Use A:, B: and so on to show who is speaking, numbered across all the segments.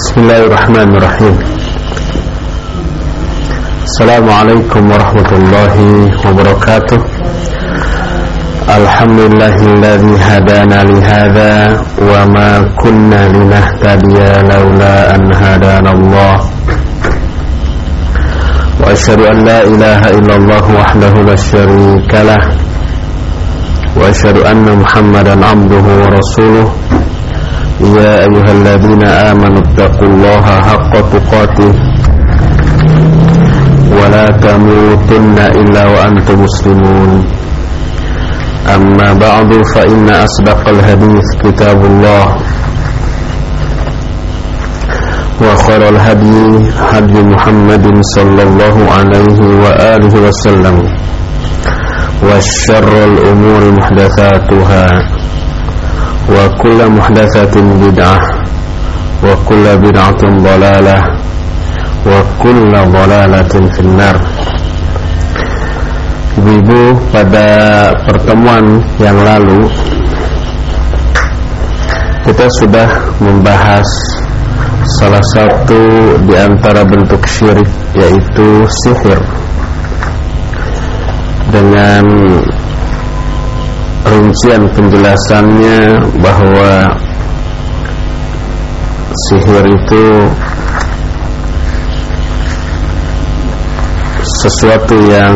A: بسم الله الرحمن الرحيم. السلام عليكم ورحمة الله وبركاته. الحمد لله الذي هدانا لهذا وما كنا لنهتدي لولا أن هدانا الله. وأشهد أن لا إله إلا الله وحده لا شريك له. وأشهد أن محمدا عبده ورسوله. يا أيها الذين آمنوا اتقوا الله حق تقاته ولا تموتن إلا وأنتم مسلمون. أما بعد فإن أصدق الحديث كتاب الله وخير الهدي هدي محمد صلى الله عليه وآله وسلم وشر الأمور محدثاتها. وكل محدثة بدعة وكل بدعة ضلالة وكل ضلالة في النار Ibu-ibu pada pertemuan yang lalu kita sudah membahas salah satu di antara bentuk syirik yaitu sihir dengan rincian penjelasannya bahwa sihir itu sesuatu yang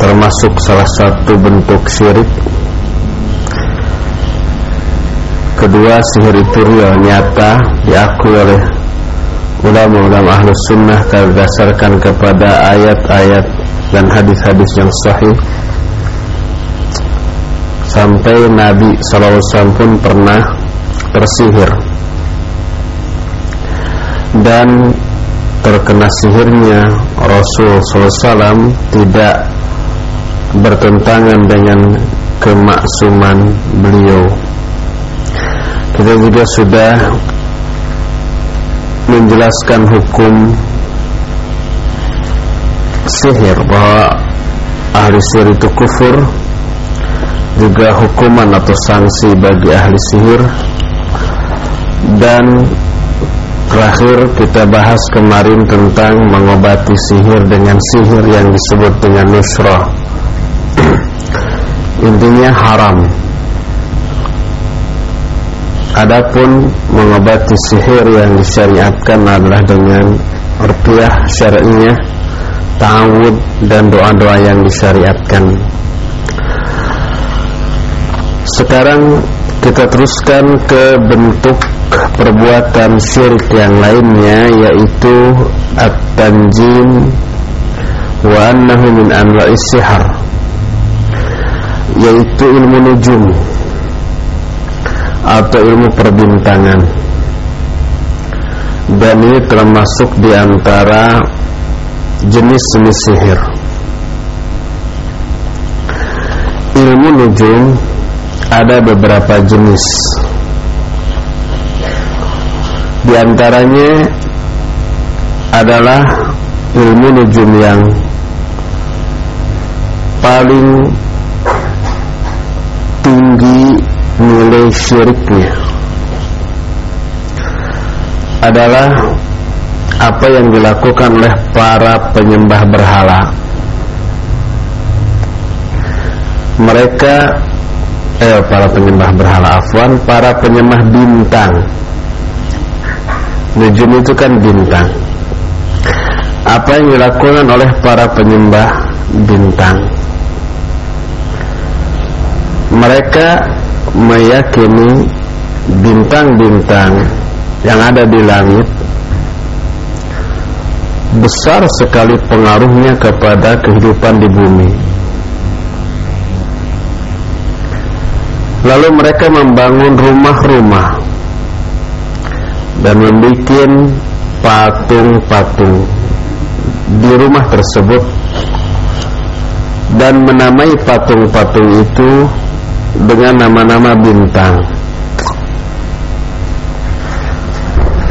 A: termasuk salah satu bentuk syirik. Kedua sihir itu real nyata diakui oleh ulama-ulama ahlus sunnah berdasarkan kepada ayat-ayat dan hadis-hadis yang sahih sampai Nabi SAW pun pernah tersihir. Dan terkena sihirnya Rasul SAW tidak bertentangan dengan kemaksuman beliau. Kita juga sudah menjelaskan hukum sihir bahwa ahli sihir itu kufur juga hukuman atau sanksi bagi ahli sihir. Dan terakhir kita bahas kemarin tentang mengobati sihir dengan sihir yang disebut dengan nusrah. Intinya haram. Adapun mengobati sihir yang disyariatkan adalah dengan ruqyah syar'iyah ta'awud dan doa-doa yang disyariatkan sekarang kita teruskan ke bentuk perbuatan syirik yang lainnya yaitu at-tanjim wa annahu min anwa'is sihar yaitu ilmu nujum atau ilmu perbintangan. Dan ini termasuk di antara jenis-jenis sihir. Ilmu nujum ada beberapa jenis. Di antaranya adalah ilmu nujum yang paling tinggi nilai syiriknya adalah apa yang dilakukan oleh para penyembah berhala. Mereka eh para penyembah berhala afwan para penyembah bintang. Nujum itu kan bintang. Apa yang dilakukan oleh para penyembah bintang? Mereka meyakini bintang-bintang yang ada di langit besar sekali pengaruhnya kepada kehidupan di bumi lalu mereka membangun rumah-rumah dan membuat patung-patung di rumah tersebut. Dan menamai patung-patung itu dengan nama-nama bintang.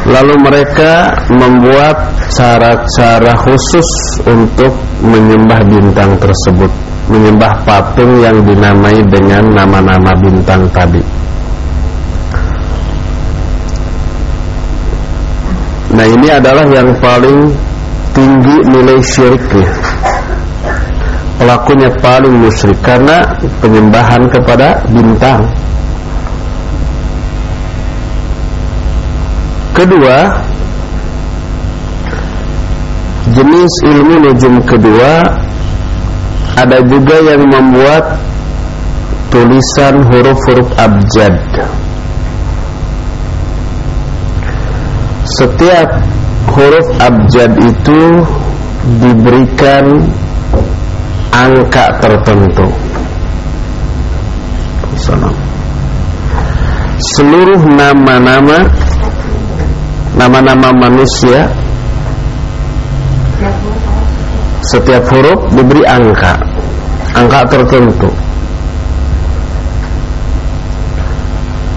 A: Lalu mereka membuat cara-cara khusus untuk menyembah bintang tersebut menyembah patung yang dinamai dengan nama-nama bintang tadi. Nah ini adalah yang paling tinggi nilai syiriknya Pelakunya paling musyrik Karena penyembahan kepada bintang. Kedua Jenis ilmu nujum kedua Ada juga yang membuat Tulisan huruf-huruf abjad Setiap huruf abjad itu diberikan angka tertentu. Seluruh nama-nama nama-nama manusia setiap huruf diberi angka angka tertentu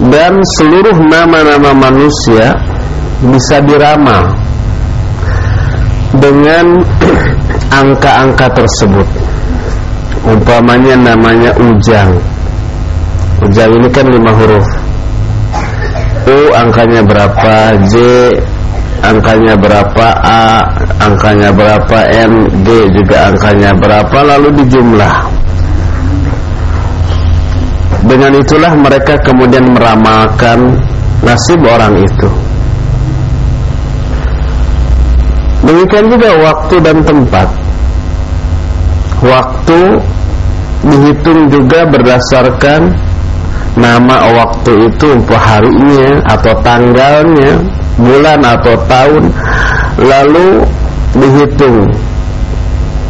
A: dan seluruh nama-nama manusia bisa diramal dengan angka-angka tersebut. Umpamanya namanya ujang. Ujang ini kan lima huruf. U angkanya berapa, J angkanya berapa, A angkanya berapa, N, G juga angkanya berapa, lalu dijumlah. Dengan itulah mereka kemudian meramalkan nasib orang itu. Demikian juga waktu dan tempat. Waktu dihitung juga berdasarkan nama waktu itu umpah harinya atau tanggalnya, bulan atau tahun, lalu dihitung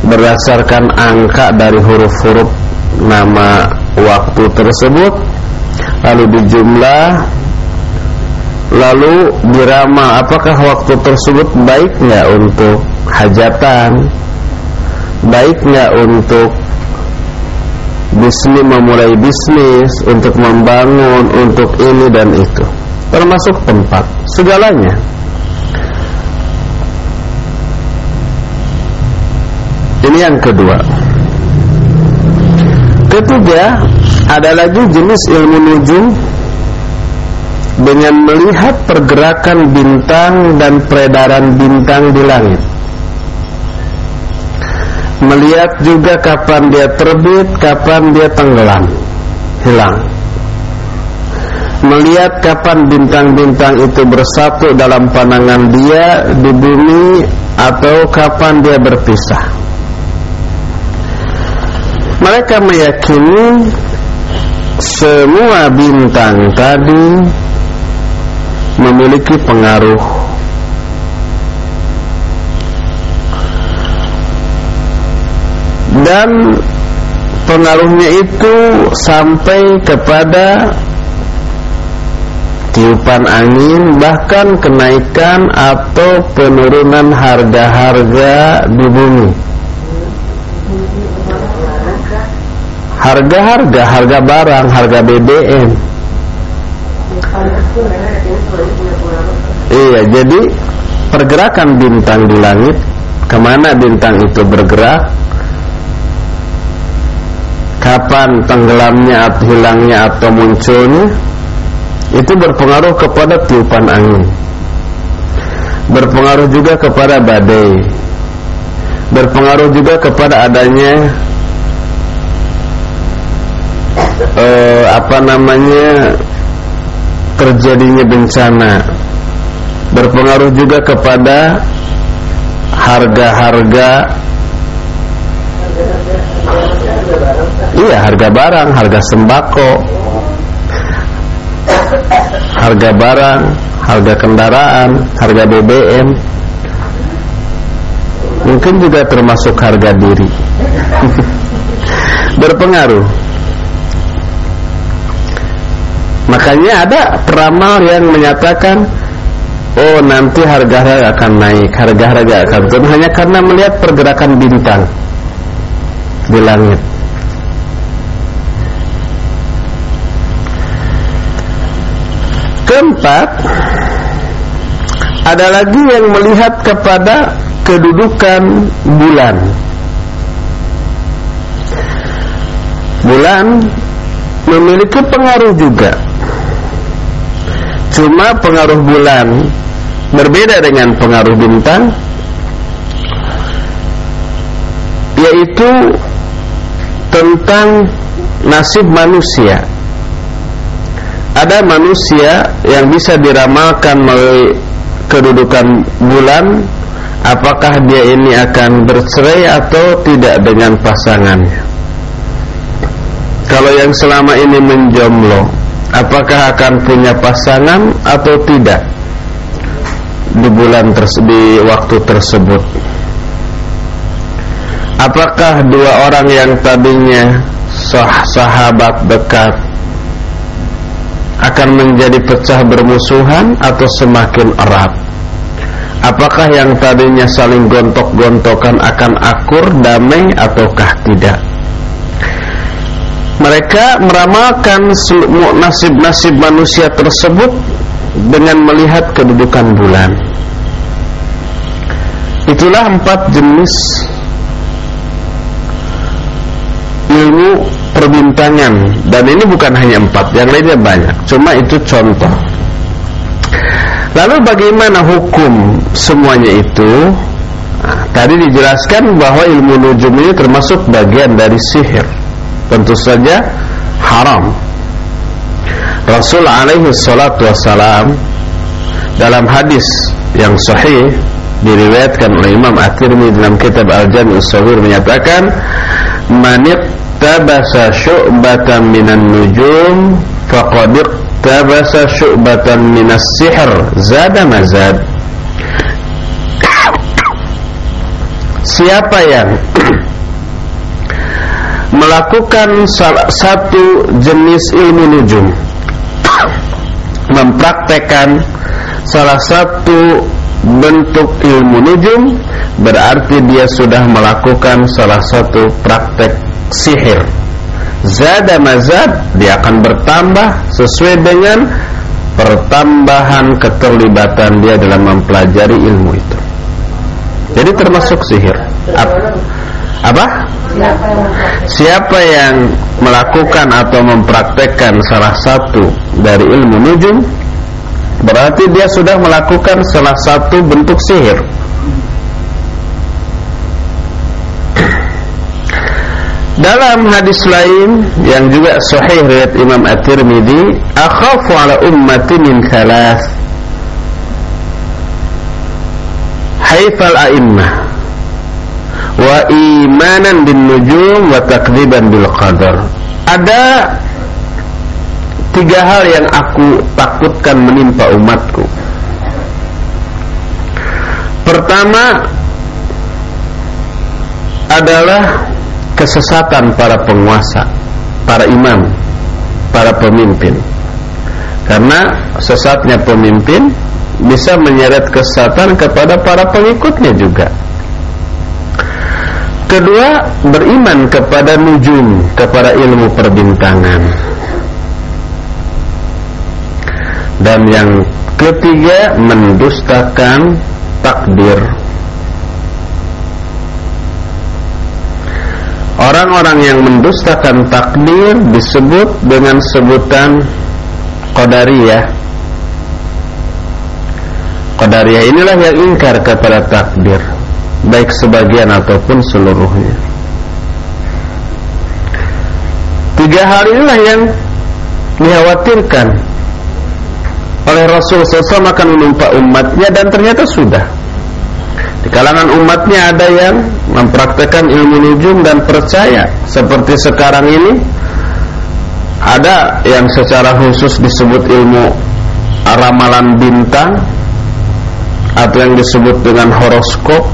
A: berdasarkan angka dari huruf-huruf nama waktu tersebut, lalu dijumlah Lalu dirama apakah waktu tersebut baik nggak untuk hajatan? Baik nggak untuk bisnis memulai bisnis Untuk membangun, untuk ini dan itu? Termasuk tempat, segalanya Ini yang kedua Ketiga, ada lagi jenis ilmu nujum dengan melihat pergerakan bintang dan peredaran bintang di langit. Melihat juga kapan dia terbit, kapan dia tenggelam, hilang. Melihat kapan bintang-bintang itu bersatu dalam pandangan dia di bumi atau kapan dia berpisah. Mereka meyakini semua bintang tadi memiliki pengaruh dan pengaruhnya itu sampai kepada tiupan angin bahkan kenaikan atau penurunan harga-harga di bumi. Harga-harga harga barang harga BBM Iya, jadi pergerakan bintang di langit ke mana bintang itu bergerak, kapan tenggelamnya atau hilangnya atau munculnya, itu berpengaruh kepada tiupan angin, berpengaruh juga kepada badai, berpengaruh juga kepada adanya eh, apa namanya terjadinya bencana. Berpengaruh juga kepada harga-harga. Iya harga barang harga sembako harga barang harga kendaraan harga BBM mungkin juga termasuk harga diri. Berpengaruh. Makanya ada peramal yang menyatakan oh nanti harga-harga akan naik, harga-harga akan turun. Hanya karena melihat pergerakan bintang di langit. Keempat, ada lagi yang melihat kepada kedudukan bulan. Bulan memiliki pengaruh juga. Cuma pengaruh bulan berbeda dengan pengaruh bintang yaitu tentang nasib manusia ada manusia yang bisa diramalkan melalui kedudukan bulan. Apakah dia ini akan bercerai atau tidak dengan pasangannya? Kalau yang selama ini menjomblo apakah akan punya pasangan atau tidak di bulan di waktu tersebut? Apakah dua orang yang tadinya sah sahabat dekat akan menjadi pecah bermusuhan atau semakin erat Apakah yang tadinya saling gontok-gontokan akan akur, damai ataukah tidak? Mereka meramalkan nasib-nasib manusia tersebut dengan melihat kedudukan bulan. Itulah empat jenis ilmu perbintangan dan ini bukan hanya empat, yang lainnya banyak. Cuma itu contoh. Lalu bagaimana hukum semuanya itu? Nah, tadi dijelaskan bahwa ilmu nujum ini termasuk bagian dari sihir. Tentu saja haram. Rasul alaihi salatu wassalam dalam hadis yang sahih diriwayatkan oleh Imam At-Tirmidzi dalam kitab Al-Jami' As-Saghir menyatakan man tabasa syu'batan minan nujum faqad tabasa syu'batan minas sihr. Zada mazad siapa yang melakukan salah satu jenis ilmu nujum mempraktekkan salah satu bentuk ilmu nujum berarti dia sudah melakukan salah satu praktek sihir zada mazad dia akan bertambah sesuai dengan pertambahan keterlibatan dia dalam mempelajari ilmu itu. Jadi termasuk sihir. Apa? Siapa yang melakukan atau mempraktekkan salah satu dari ilmu nujum berarti dia sudah melakukan salah satu bentuk sihir. Dalam hadis lain yang juga sahih riwayat Imam At-Tirmidzi, akhafu ala ummati min thalath. Haifal a'immah wa imanan bin nujum wa takdziban bil qadar. Ada tiga hal yang aku takutkan menimpa umatku. Pertama adalah kesesatan para penguasa, para imam, para pemimpin. Karena sesatnya pemimpin bisa menyeret kesesatan kepada para pengikutnya juga. Kedua, beriman kepada nujum, kepada ilmu perbintangan. Dan yang ketiga, mendustakan takdir Orang-orang yang mendustakan takdir disebut dengan sebutan Qadariyah. Qadariyah inilah yang ingkar kepada takdir Baik sebagian ataupun seluruhnya. Tiga hal inilah yang dikhawatirkan oleh Rasul SAW akan menimpa umatnya dan ternyata sudah. Di kalangan umatnya ada yang mempraktekkan ilmu nujum dan percaya. Seperti sekarang ini ada yang secara khusus disebut ilmu ramalan bintang atau yang disebut dengan horoskop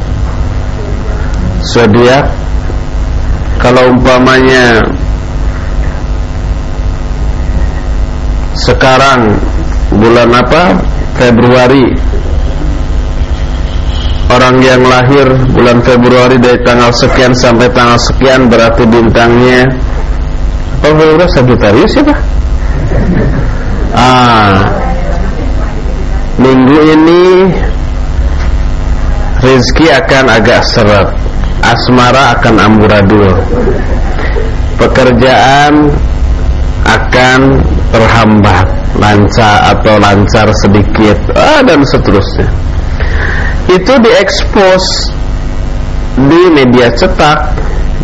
A: zodiak. Kalau umpamanya sekarang bulan apa? Februari orang yang lahir bulan Februari dari tanggal sekian sampai tanggal sekian berarti bintangnya apa Februari Sagittarius ya Pak? Ah, minggu ini rezeki akan agak seret, asmara akan amburadul, pekerjaan akan terhambat lancar atau lancar sedikit ah, dan seterusnya itu diekspos di media cetak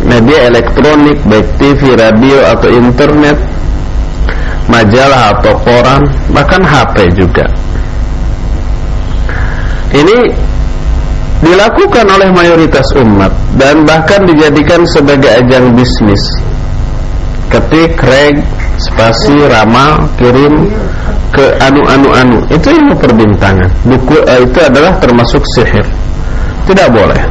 A: media elektronik baik TV, radio atau internet majalah atau koran bahkan HP juga. Ini dilakukan oleh mayoritas umat dan bahkan dijadikan sebagai ajang bisnis. Ketik, reg, spasi, ramal, kirim ke anu-anu-anu. Itu ilmu perbintangan. Buku eh, itu adalah termasuk sihir. Tidak boleh.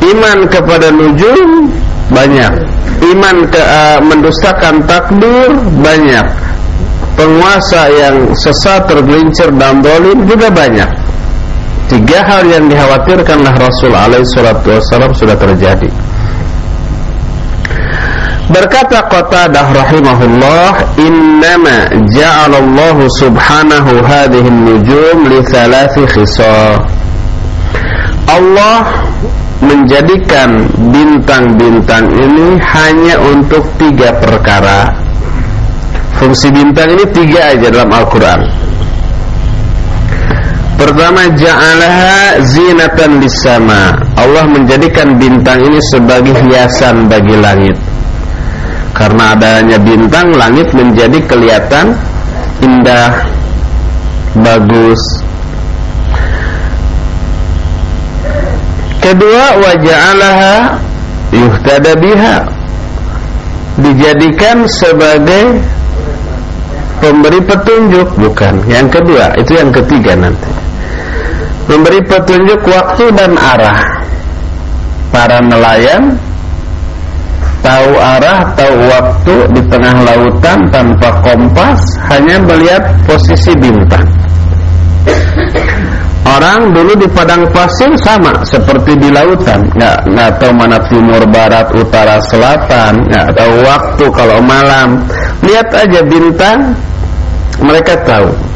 A: Iman kepada nujum banyak. Iman ke uh, mendustakan takdir banyak. Penguasa yang sesat tergelincir dan dolim juga banyak. Tiga hal yang dikhawatirkanlah Rasul alaihi salatu wasallam sudah terjadi Berkata Qatadah rahimahullah, "Innama ja'alallahu subhanahu hadhihi nujum li thalathi khisal." Allah menjadikan bintang-bintang ini hanya untuk tiga perkara. Fungsi bintang ini tiga aja dalam Al-Quran. Pertama ja'alaha zinatan lisama. Allah menjadikan bintang ini sebagai hiasan bagi langit. Karena adanya bintang langit menjadi kelihatan indah, bagus. Kedua waja'alaha yuhtada biha. Dijadikan sebagai pemberi petunjuk bukan. Yang kedua itu yang ketiga nanti. Memberi petunjuk waktu dan arah. Para nelayan tahu arah, tahu waktu di tengah lautan tanpa kompas, hanya melihat posisi bintang. Orang dulu di padang pasir sama seperti di lautan, nggak nggak tahu mana timur, barat, utara, selatan, nggak tahu waktu kalau malam. Lihat aja bintang, mereka tahu.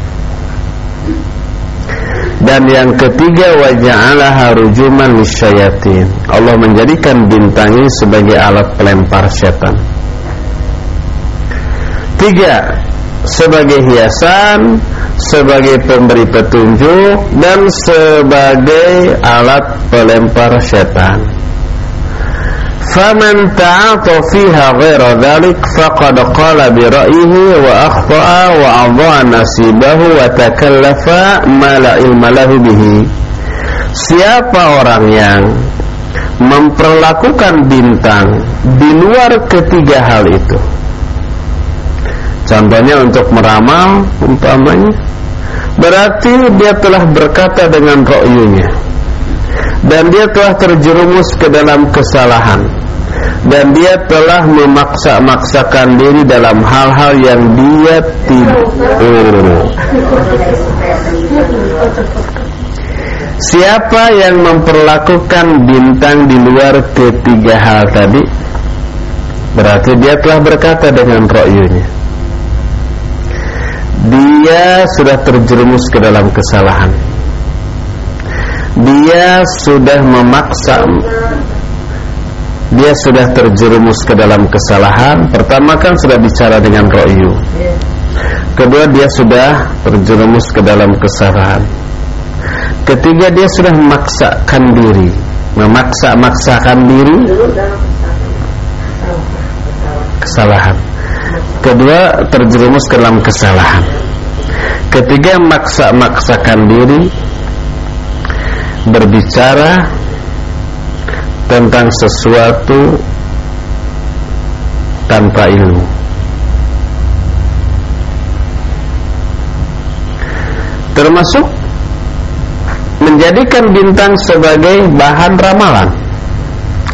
A: Dan yang ketiga waja'alaha rujuman lisyayatin. Allah menjadikan bintang ini sebagai alat pelempar setan. Tiga, sebagai hiasan, sebagai pemberi petunjuk dan sebagai alat pelempar setan. فمن تعاطى فيها غير ذلك فقد قال برأيه وأخطأ wa نصيبه وتكلف ما لا علم له به siapa orang yang memperlakukan bintang di luar ketiga hal itu? Contohnya untuk meramal umpamanya. Berarti dia telah berkata dengan ra'yunya dan dia telah terjerumus ke dalam kesalahan. Dan dia telah memaksa-maksakan diri dalam hal-hal yang dia tidak Siapa yang memperlakukan bintang di luar ketiga hal tadi? Berarti dia telah berkata dengan ro'yunya. Dia sudah terjerumus ke dalam kesalahan Dia sudah memaksa dia sudah terjerumus ke dalam kesalahan. Pertama kan sudah bicara dengan ro'yu. Kedua dia sudah terjerumus ke dalam kesalahan. Ketiga dia sudah memaksakan diri. Memaksa-maksakan diri. Kesalahan. Kedua terjerumus ke dalam kesalahan. Ketiga maksa-maksakan diri berbicara tentang sesuatu tanpa ilmu. Termasuk menjadikan bintang sebagai bahan ramalan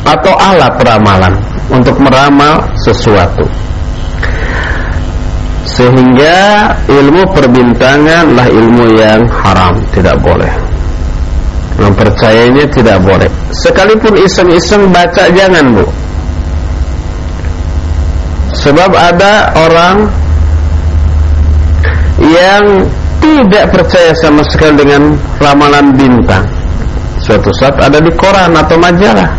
A: atau alat ramalan untuk meramal sesuatu. Sehingga ilmu perbintangan lah ilmu yang haram, tidak boleh. Mempercayainya tidak boleh. Sekalipun iseng-iseng baca jangan bu. Sebab ada orang Yang tidak percaya sama sekali dengan ramalan bintang. Suatu saat ada di koran atau majalah.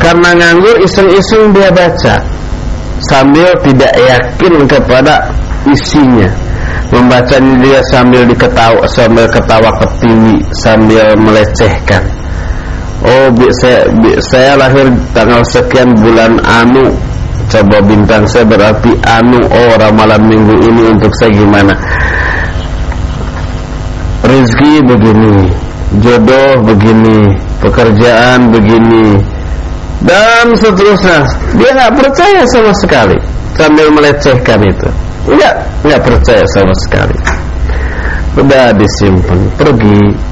A: Karena nganggur iseng-iseng dia baca. Sambil tidak yakin kepada isinya Membacanya dia sambil diketawa Sambil ketawa ketiwi Sambil melecehkan. Oh saya, saya lahir tanggal sekian bulan anu. Coba bintang saya berarti anu Oh ramalan minggu ini untuk saya gimana? Rizki begini Jodoh begini Pekerjaan begini Dan seterusnya. Dia nggak percaya sama sekali Sambil melecehkan itu Enggak, enggak percaya sama sekali Udah disimpan Pergi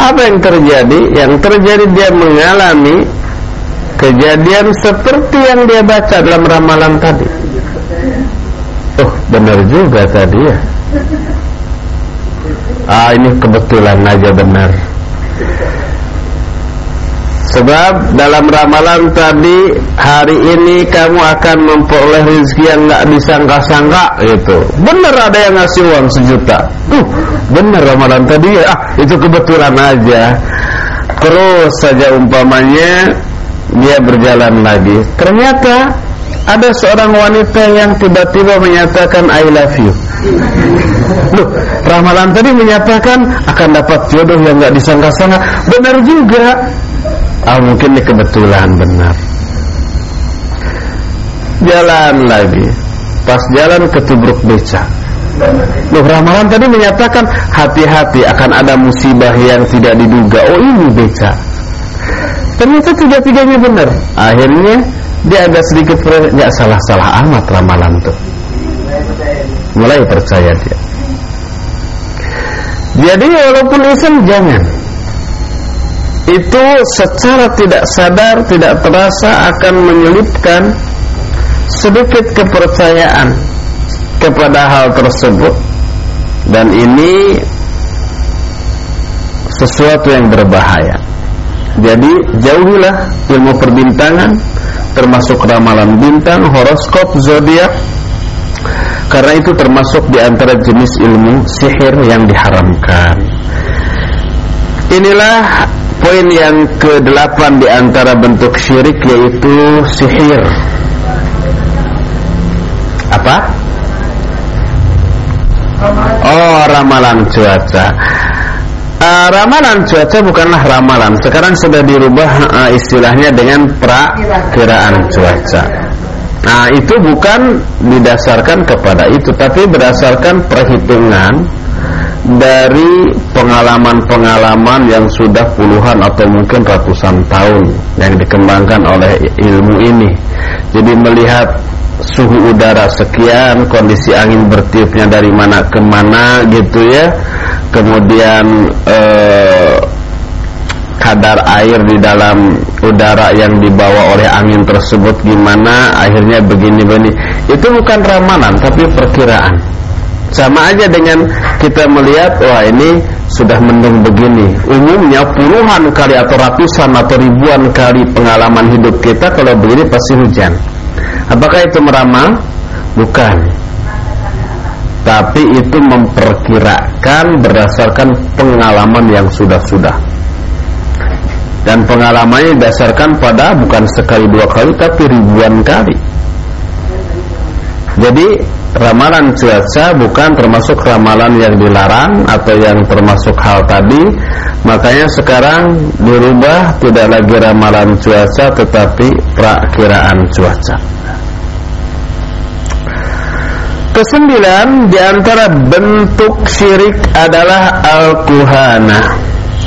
A: apa yang terjadi? Yang terjadi dia mengalami kejadian seperti yang dia baca dalam ramalan tadi. Oh, benar juga tadi ya. Ah, ini kebetulan aja benar. Sebab dalam ramalan tadi hari ini kamu akan memperoleh rezeki yang nggak disangka-sangka itu. Benar ada yang ngasih uang sejuta. Uh, benar ramalan tadi ya. Ah, itu kebetulan aja. Terus saja umpamanya dia berjalan lagi. Ternyata ada seorang wanita yang tiba-tiba menyatakan I love you. Loh, ramalan tadi menyatakan akan dapat jodoh yang nggak disangka-sangka. Benar juga. Ah mungkin ini kebetulan benar. Jalan lagi. Pas jalan ketubruk beca. Loh ramalan tadi menyatakan Hati-hati akan ada musibah yang tidak diduga. Oh ini beca. Ternyata tiga-tiganya benar. Akhirnya dia agak sedikit Nggak salah-salah amat ramalan itu Mulai percaya dia. Jadi walaupun iseng jangan itu secara tidak sadar tidak terasa akan menyelipkan sedikit kepercayaan kepada hal tersebut. Dan ini sesuatu yang berbahaya. Jadi jauhilah ilmu perbintangan termasuk ramalan bintang horoskop zodiak. Karena itu termasuk di antara jenis ilmu sihir yang diharamkan. Inilah Poin yang ke-8 di antara bentuk syirik yaitu sihir. Apa? Oh, ramalan cuaca. Uh, ramalan cuaca bukanlah ramalan. Sekarang sudah dirubah uh, istilahnya dengan prakiraan cuaca. Nah, itu bukan didasarkan kepada itu, tapi berdasarkan perhitungan dari pengalaman-pengalaman yang sudah puluhan atau mungkin ratusan tahun yang dikembangkan oleh ilmu ini. Jadi melihat suhu udara sekian, kondisi angin bertiupnya dari mana ke mana gitu ya. Kemudian eh, kadar air di dalam udara yang dibawa oleh angin tersebut gimana, akhirnya begini-begini. Itu bukan ramalan tapi perkiraan. Sama aja dengan kita melihat wah ini sudah mendung begini. Umumnya puluhan kali atau ratusan atau ribuan kali pengalaman hidup kita kalau begini pasti hujan. Apakah itu meramal? Bukan. Tapi itu memperkirakan berdasarkan pengalaman yang sudah-sudah. Dan pengalamannya didasarkan pada bukan sekali dua kali tapi ribuan kali. Jadi ramalan cuaca bukan termasuk ramalan yang dilarang atau yang termasuk hal tadi. Makanya sekarang dirubah tidak lagi ramalan cuaca tetapi prakiraan cuaca. Kesembilan di antara bentuk syirik adalah al-kuhana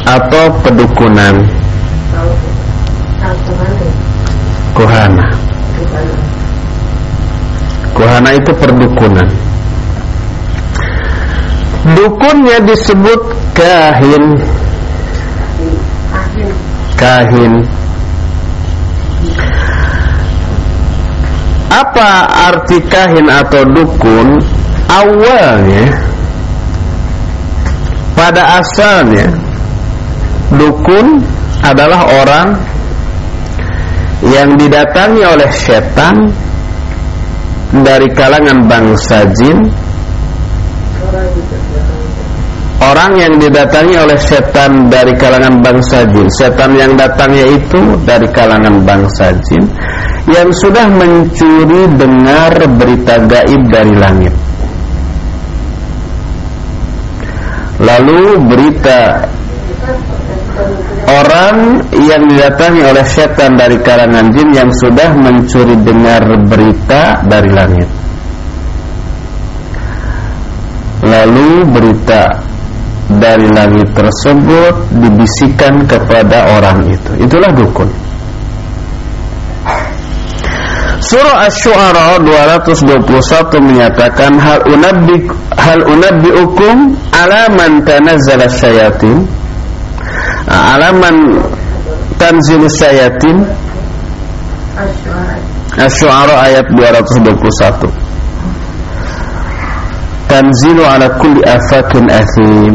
A: atau pedukunan. Kuhana Kuhana itu perdukunan. Dukunnya disebut kahin. Kahin. Apa arti kahin atau dukun? Awalnya Pada asalnya Dukun adalah orang Yang didatangi oleh setan dari kalangan bangsa jin orang yang didatangi oleh setan dari kalangan bangsa jin. Setan yang datangnya itu dari kalangan bangsa jin yang sudah mencuri dengar berita gaib dari langit. Lalu berita orang yang didatangi oleh setan dari kalangan jin yang sudah mencuri dengar berita dari langit lalu berita dari langit tersebut dibisikkan kepada orang itu. Itulah dukun. Surah Asy-Syu'ara 221 menyatakan hal unabbi hal unabbiukum ala man tanazzala syayatin ala man tanzilu syayatin Asy-Syu'ara ayat 221 Tanzilu ala kulli afakin athim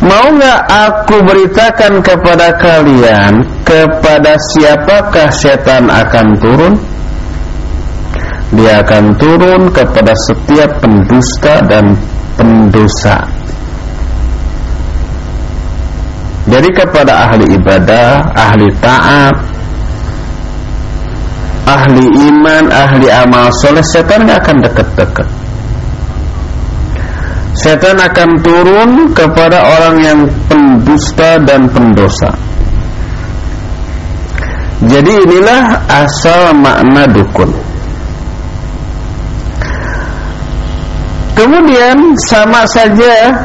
A: Mau nggak aku beritakan kepada kalian kepada siapakah setan akan turun? Dia akan turun kepada setiap pendusta dan pendosa. Jadi kepada ahli ibadah, ahli taat, ahli iman, ahli amal soleh, setan nggak akan dekat-dekat setan akan turun kepada orang yang pendusta dan pendosa. Jadi inilah asal makna dukun. Kemudian sama saja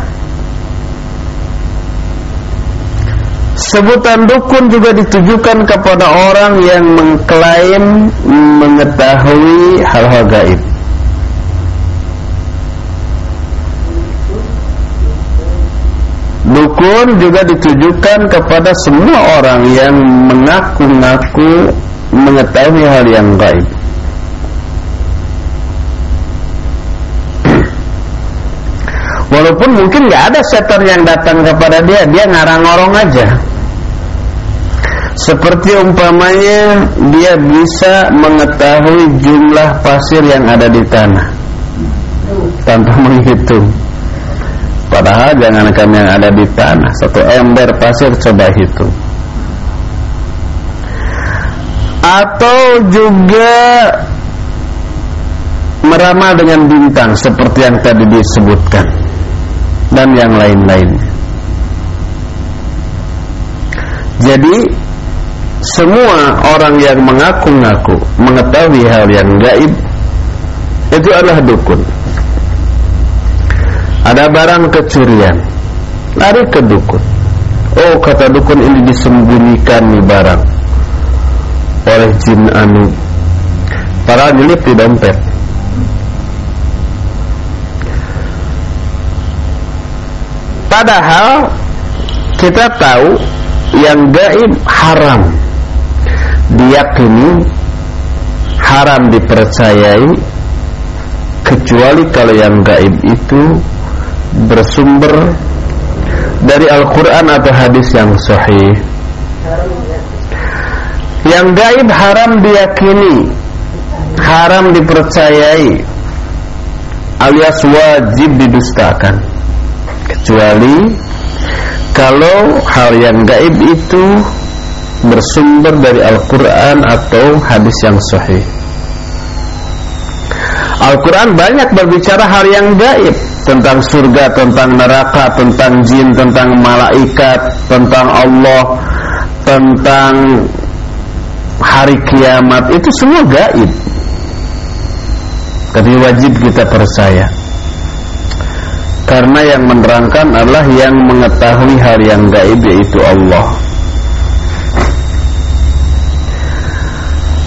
A: Sebutan dukun juga ditujukan kepada orang yang mengklaim mengetahui hal-hal gaib. Dukun juga ditujukan kepada semua orang yang mengaku-ngaku mengetahui hal yang gaib. Walaupun mungkin nggak ada setan yang datang kepada dia, dia ngarang-ngorong aja. Seperti umpamanya dia bisa mengetahui jumlah pasir yang ada di tanah tanpa menghitung. Padahal jangankan yang ada di tanah Satu ember pasir coba hitung Atau juga Meramal dengan bintang Seperti yang tadi disebutkan Dan yang lain-lain. Jadi Semua orang yang mengaku-ngaku Mengetahui hal yang gaib Itu adalah dukun. Ada barang kecurian Lari ke dukun. Oh kata dukun ini disembunyikan nih barang Oleh jin anu. Para nyelip di dompet Padahal Kita tahu Yang gaib haram. Diyakini Haram dipercayai Kecuali kalau yang gaib itu bersumber dari Al-Quran atau hadis yang sahih. Yang gaib haram diyakini haram dipercayai alias wajib didustakan kecuali kalau hal yang gaib itu bersumber dari Al-Quran atau hadis yang sahih Al-Quran banyak berbicara hal yang gaib tentang surga, tentang neraka, tentang jin, tentang malaikat, tentang Allah, tentang hari kiamat itu semua gaib. Tapi wajib kita percaya. Karena yang menerangkan adalah yang mengetahui hal yang gaib yaitu Allah.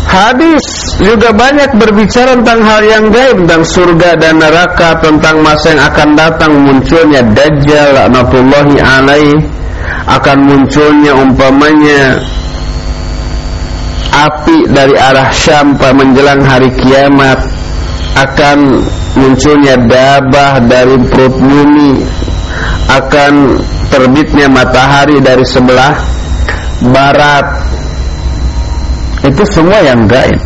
A: Hadis juga banyak berbicara tentang hal yang gaib tentang surga dan neraka, tentang masa yang akan datang munculnya dajjal laknatullahi alaih, akan munculnya umpamanya api dari arah Syam menjelang hari kiamat, akan munculnya dabah dari perut bumi, akan terbitnya matahari dari sebelah barat. Itu semua yang gaib.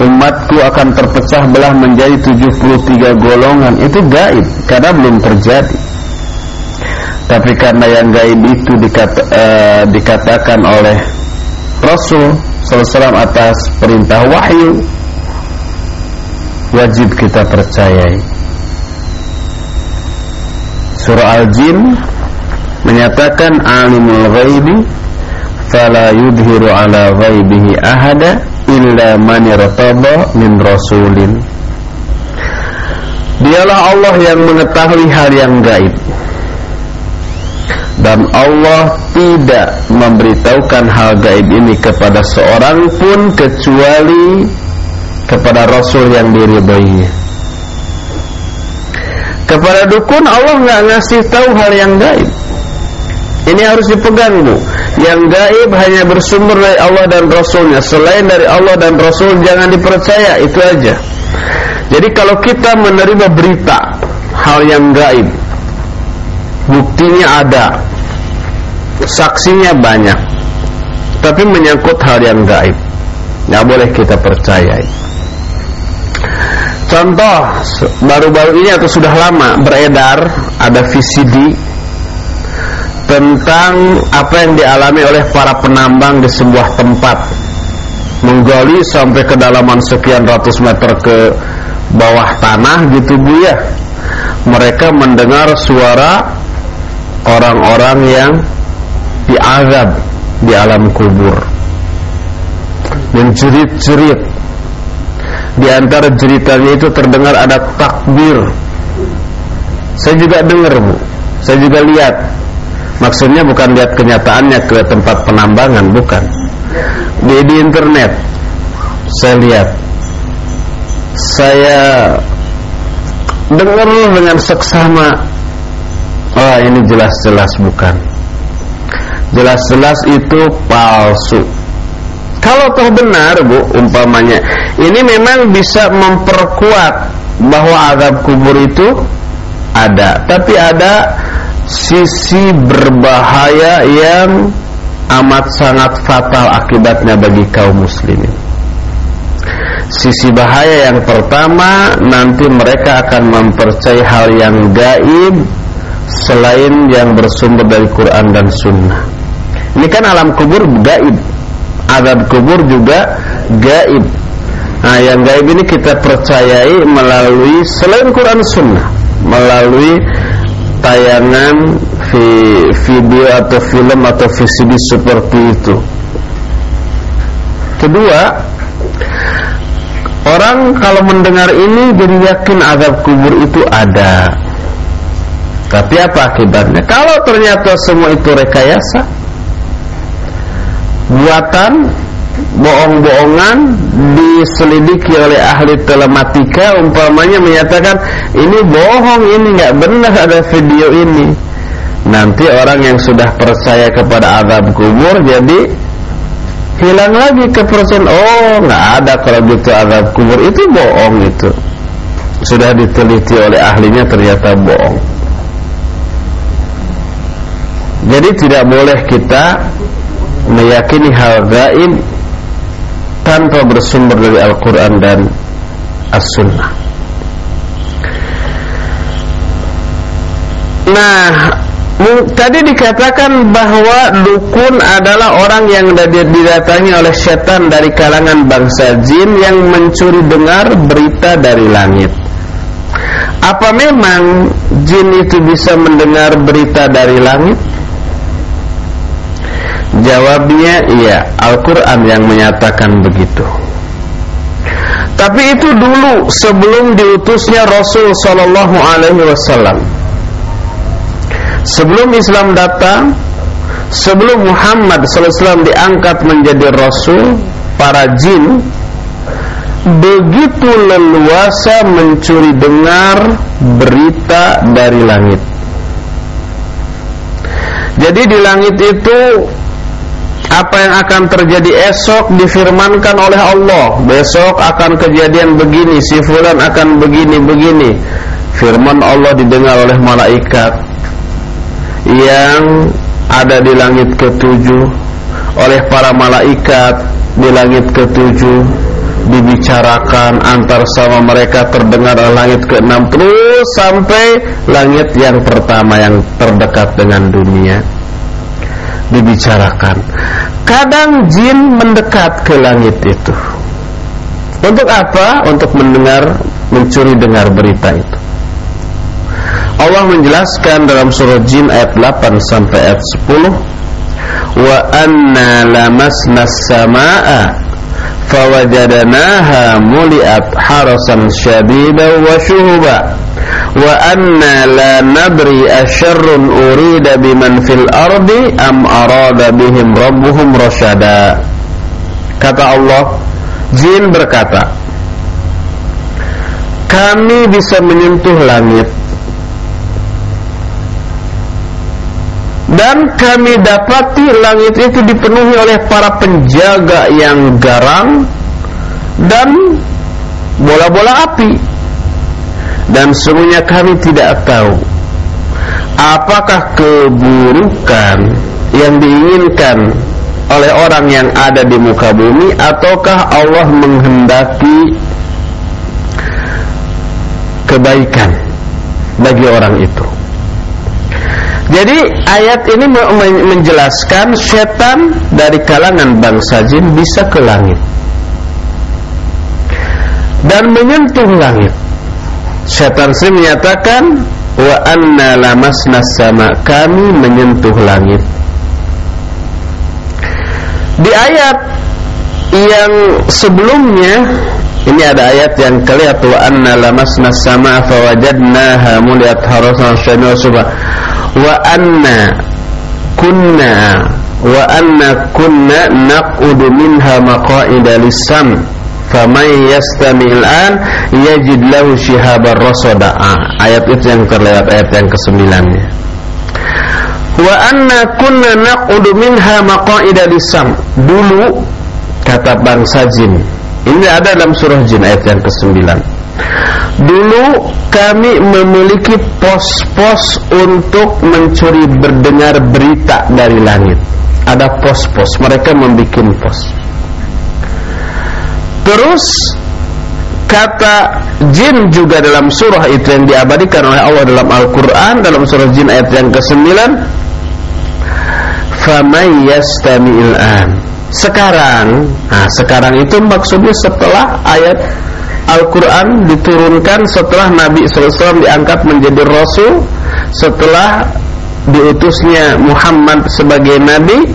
A: Umatku akan terpecah belah menjadi 73 golongan. Itu gaib karena belum terjadi. Tapi karena yang gaib itu dikata, uh, dikatakan oleh Rasul SAW atas perintah wahyu wajib kita percayai. Surah al-jin menyatakan alimul ghaibi fala yudhiru ala ghaibihi ahada illa man min rasulin. Dialah Allah yang mengetahui hal yang gaib. Dan Allah tidak memberitahukan hal gaib ini kepada seorang pun kecuali kepada Rasul yang diridhoinya. Kepada dukun Allah nggak ngasih tahu hal yang gaib. Ini harus dipegang bu. Yang gaib hanya bersumber dari Allah dan Rasulnya. Selain dari Allah dan Rasul jangan dipercaya itu aja. Jadi kalau kita menerima berita hal yang gaib, buktinya ada, saksinya banyak, tapi menyangkut hal yang gaib, nggak boleh kita percayai. Contoh baru-baru ini atau sudah lama beredar ada VCD tentang apa yang dialami oleh para penambang di sebuah tempat. Menggali sampai kedalaman sekian ratus meter ke bawah tanah gitu Bu ya. Mereka mendengar suara orang-orang yang diazab di alam kubur. Dan jerit-jerit di antara ceritanya itu terdengar ada takbir saya juga dengar Bu saya juga lihat Maksudnya bukan lihat kenyataannya ke tempat penambangan, bukan. Di, di internet saya lihat, saya dengar dengan seksama, oh ini jelas-jelas bukan. Jelas-jelas itu palsu. Kalau toh benar bu, umpamanya, ini memang bisa memperkuat bahwa azab kubur itu ada, tapi ada sisi berbahaya yang amat sangat fatal akibatnya bagi kaum muslimin. Sisi bahaya yang pertama nanti mereka akan mempercayai hal yang gaib selain yang bersumber dari Quran dan Sunnah. Ini kan alam kubur gaib, azab kubur juga gaib. Nah, yang gaib ini kita percayai melalui selain Quran Sunnah, melalui tayangan vi, video atau film atau VCD seperti itu. Kedua, orang kalau mendengar ini jadi yakin azab kubur itu ada. Tapi apa akibatnya? Kalau ternyata semua itu rekayasa, buatan bohong-bohongan diselidiki oleh ahli telematika umpamanya menyatakan ini bohong ini nggak benar ada video ini. Nanti orang yang sudah percaya kepada azab kubur jadi hilang lagi kepercayaan oh nggak ada kalau gitu azab kubur. Itu bohong itu. Sudah diteliti oleh ahlinya ternyata bohong. Jadi tidak boleh kita meyakini hal gaib tanpa bersumber dari Al-Quran dan As-Sunnah Nah Tadi dikatakan bahwa dukun adalah orang yang didatangi oleh setan dari kalangan bangsa jin yang mencuri dengar berita dari langit. Apa memang jin itu bisa mendengar berita dari langit? Jawabnya iya, Al-Quran yang menyatakan begitu. Tapi itu dulu sebelum diutusnya Rasul Sallallahu Alaihi Wasallam. Sebelum Islam datang, sebelum Muhammad Wasallam diangkat menjadi Rasul, para jin begitu leluasa mencuri dengar berita dari langit. Jadi di langit itu apa yang akan terjadi esok difirmankan oleh Allah. Besok akan kejadian begini si fulan akan begini begini. Firman Allah didengar oleh malaikat yang ada di langit ketujuh oleh para malaikat di langit ketujuh dibicarakan antar sama mereka terdengar langit ke-6 terus sampai langit yang pertama yang terdekat dengan dunia dibicarakan. Kadang jin mendekat ke langit itu. Untuk apa? untuk mendengar mencuri dengar berita itu. Allah menjelaskan dalam surah jin ayat 8 sampai ayat 10 wa anna lamasna fawajadanaha muliat harasan syadida wa syuhuba wa anna la nadri asyarrun urida biman fil ardi am arada bihim rabbuhum rasyada kata Allah jin berkata kami bisa menyentuh langit dan kami dapati langit itu dipenuhi oleh para penjaga yang garang dan bola-bola api. Dan semuanya kami tidak tahu apakah keburukan yang diinginkan oleh orang yang ada di muka bumi ataukah Allah menghendaki kebaikan bagi orang itu jadi ayat ini menjelaskan setan dari kalangan bangsa jin bisa ke langit dan menyentuh langit. Setan sendiri menyatakan wa anna lamasna sama kami menyentuh langit. Di ayat yang sebelumnya ini ada ayat yang kelihatan wa anna lamasna sama fawajadnaha muliyat harasan syamil wa anna kunna wa anna kunna naqudu minha maqaida lis-sam. Faman yastami'il an yajid lahu shihabar rasada. Ah, ayat itu yang terlewat ayat yang ke-9 nya wa anna kunna naqudu minha maqaida lis-sam. Dulu kata bangsa jin ini ada dalam surah jin ayat yang ke-9 Dulu kami memiliki pos-pos untuk mencuri berdengar berita dari langit. Ada pos-pos, mereka membuat pos. Terus kata jin juga dalam surah itu yang diabadikan oleh Allah dalam Al-Qur'an dalam surah jin ayat yang ke-9 sekarang nah sekarang itu maksudnya setelah ayat Al-Quran diturunkan setelah Nabi SAW diangkat menjadi Rasul Setelah diutusnya Muhammad sebagai Nabi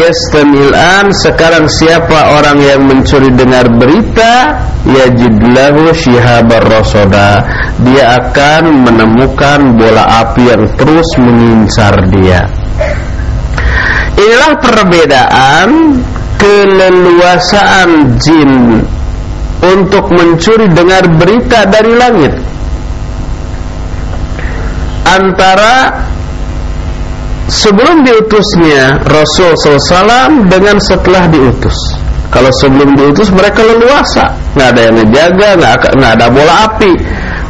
A: yastamil'an Sekarang siapa orang yang mencuri dengar berita Yajidlahu syihabar rasoda Dia akan menemukan bola api yang terus mengincar dia. Inilah perbedaan keleluasaan jin untuk mencuri dengar berita dari langit antara sebelum diutusnya Rasul SAW dengan setelah diutus. Kalau sebelum diutus mereka leluasa, nggak ada yang menjaga, nggak ada bola api,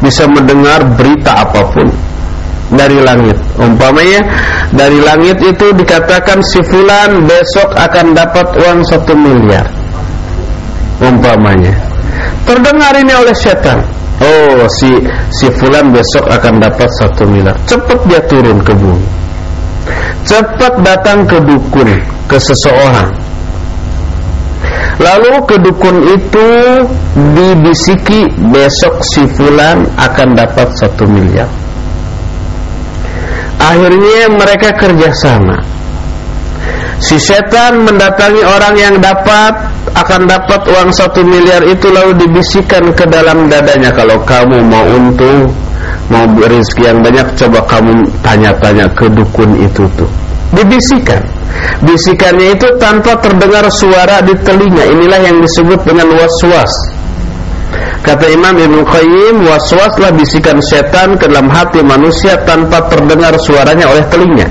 A: bisa mendengar berita apa pun dari langit. Umpamanya dari langit itu dikatakan si fulan besok akan dapat uang satu miliar. Umpamanya terdengar ini oleh setan. Oh si si fulan besok akan dapat satu miliar cepat dia turun ke bumi. Cepat datang ke dukun ke seseorang. Lalu ke dukun itu dibisiki besok si fulan akan dapat satu miliar. Akhirnya mereka kerjasama si setan mendatangi orang yang dapat akan dapat uang satu miliar itu lalu dibisikkan ke dalam dadanya. Kalau kamu mau untung mau rezeki yang banyak coba kamu tanya-tanya ke dukun itu tuh. Dibisikkan. Bisikannya itu tanpa terdengar suara di telinga. Inilah yang disebut dengan was-was. Kata Imam Ibnu Qayyim was-waslah bisikan setan ke dalam hati manusia tanpa terdengar suaranya oleh telinga.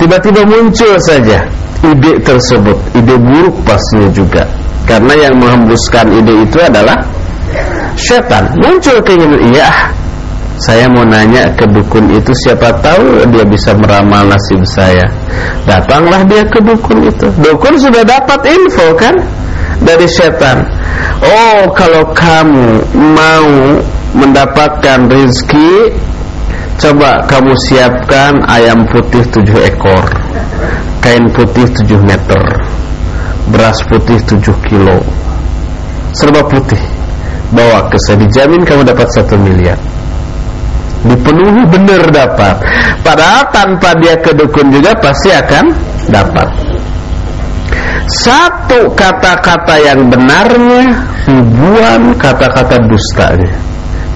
A: Tiba-tiba muncul saja ide tersebut ide buruk pastinya juga karena yang menghembuskan ide itu adalah setan. Muncul keinginan, iya saya mau nanya ke dukun itu siapa tahu dia bisa meramal nasib saya. Datanglah dia ke dukun itu. Dukun sudah dapat info kan? dari setan. Oh, kalau kamu mau mendapatkan rezeki, coba kamu siapkan ayam putih tujuh ekor, kain putih tujuh meter, beras putih tujuh kilo, serba putih. Bawa ke saya, dijamin kamu dapat satu miliar. Dipenuhi benar dapat. Padahal tanpa dia ke dukun juga pasti akan dapat. Satu kata-kata yang benarnya ribuan kata-kata dustanya.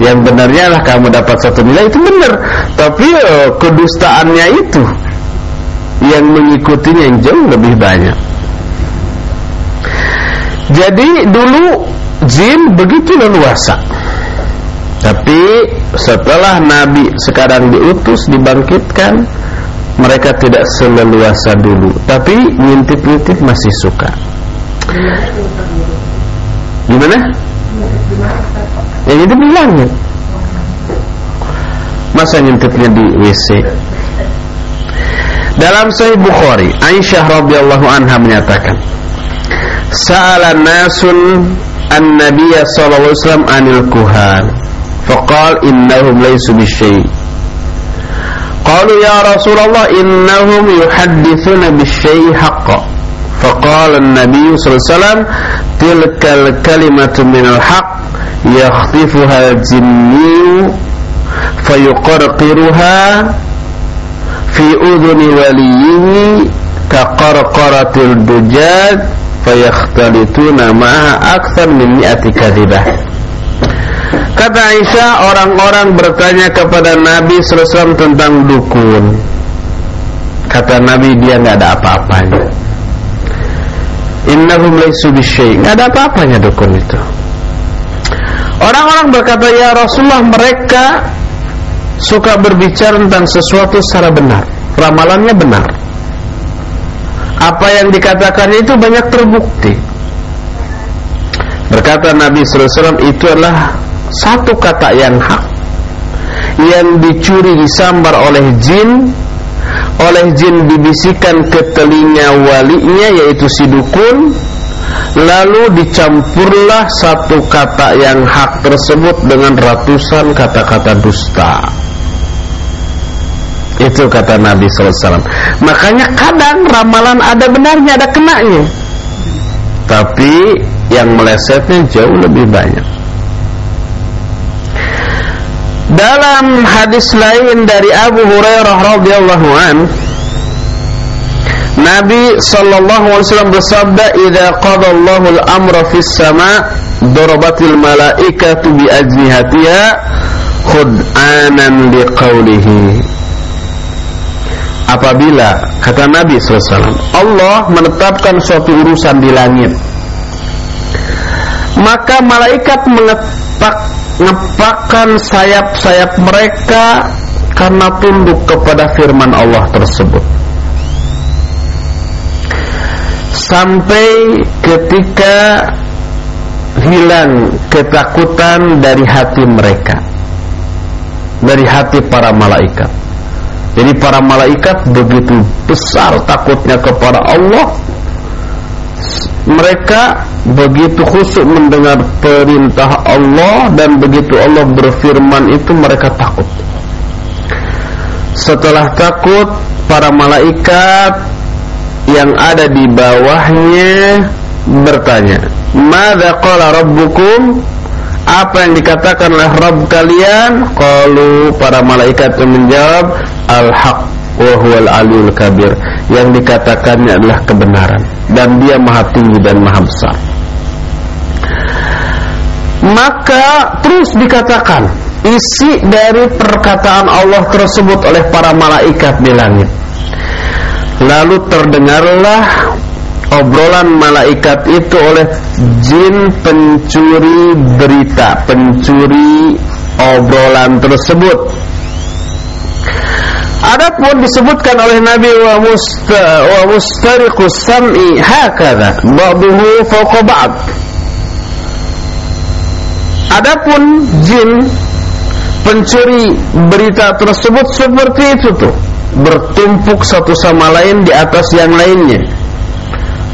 A: Yang benarnya lah kamu dapat satu nilai itu benar. Tapi uh, kedustaannya itu yang mengikutinya yang jauh lebih banyak. Jadi dulu jin begitu leluasa. Tapi setelah Nabi sekarang diutus dibangkitkan mereka tidak seleluasa dulu. Tapi ngintip-ngintip masih suka. Gimana? ya ngintip di langit masa ngintipnya di WC dalam Sahih Bukhari Aisyah radhiyallahu anha menyatakan Sa'ala nasun an-nabiy sallallahu alaihi wasallam anil kuhan إنهم ليسوا بالشيء قالوا يا رسول الله إنهم يحدثون بالشيء حقا فقال النبي صلى الله عليه وسلم تلك الكلمة من الحق يخطفها الجني فيقرقرها fi udhuni waliyihi kaqarqaratil dujaj fayakhthalituna ma'a akthar min mi'ati kadhibah. Kata Aisyah orang-orang bertanya kepada Nabi SAW tentang dukun. Kata Nabi dia tidak ada apa-apanya. Innahum laisu bisyai. Tidak ada apa-apanya dukun itu. Orang-orang berkata ya Rasulullah mereka suka berbicara tentang sesuatu secara benar. Ramalannya benar. Apa yang dikatakan itu banyak terbukti. Berkata Nabi SAW itu adalah satu kata yang hak yang dicuri disambar oleh jin oleh jin dibisikkan ke telinga walinya yaitu si dukun lalu dicampurlah satu kata yang hak tersebut dengan ratusan kata-kata dusta itu kata Nabi SAW makanya kadang ramalan ada benarnya ada kenanya. Tapi yang melesetnya jauh lebih banyak. Dalam hadis lain dari Abu Hurairah radhiyallahu an Nabi wasallam bersabda idza qada Allahu al-amra fis sama darabatil malaikatu bi ajnihatiha khud'anan liqaulihi Apabila kata Nabi SAW Allah menetapkan suatu urusan di langit Maka malaikat mengetak ngepakkan sayap-sayap mereka karena tunduk kepada firman Allah tersebut. Sampai ketika hilang ketakutan dari hati mereka dari hati para malaikat jadi para malaikat begitu besar takutnya kepada Allah mereka begitu khusyuk mendengar perintah Allah dan begitu Allah berfirman itu mereka takut. Setelah takut, para malaikat yang ada di bawahnya bertanya, "Madza qala rabbukum?" Apa yang dikatakan oleh Rabb kalian? Qalu para malaikat menjawab, "Al-haq wa huwal aliyul kabir." Yang dikatakannya adalah kebenaran dan dia maha tinggi dan maha besar maka terus dikatakan isi dari perkataan Allah tersebut oleh para malaikat di langit lalu terdengarlah obrolan malaikat itu oleh jin pencuri berita pencuri obrolan tersebut Adapun disebutkan oleh Nabi wa musta wa mustariqus sam'i hakadha fawqa ba'd. Adapun jin pencuri berita tersebut seperti itu tuh, bertumpuk satu sama lain di atas yang lainnya.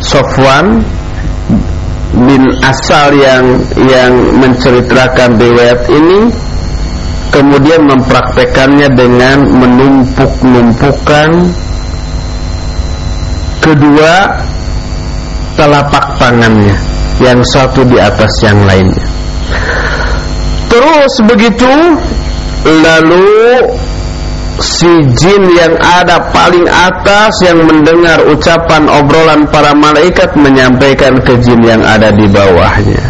A: Sofwan bin Asal yang yang menceritakan riwayat ini kemudian mempraktekannya dengan menumpuk-numpukan kedua telapak tangannya yang satu di atas yang lainnya. Terus begitu lalu si jin yang ada paling atas yang mendengar ucapan obrolan para malaikat menyampaikan ke jin yang ada di bawahnya.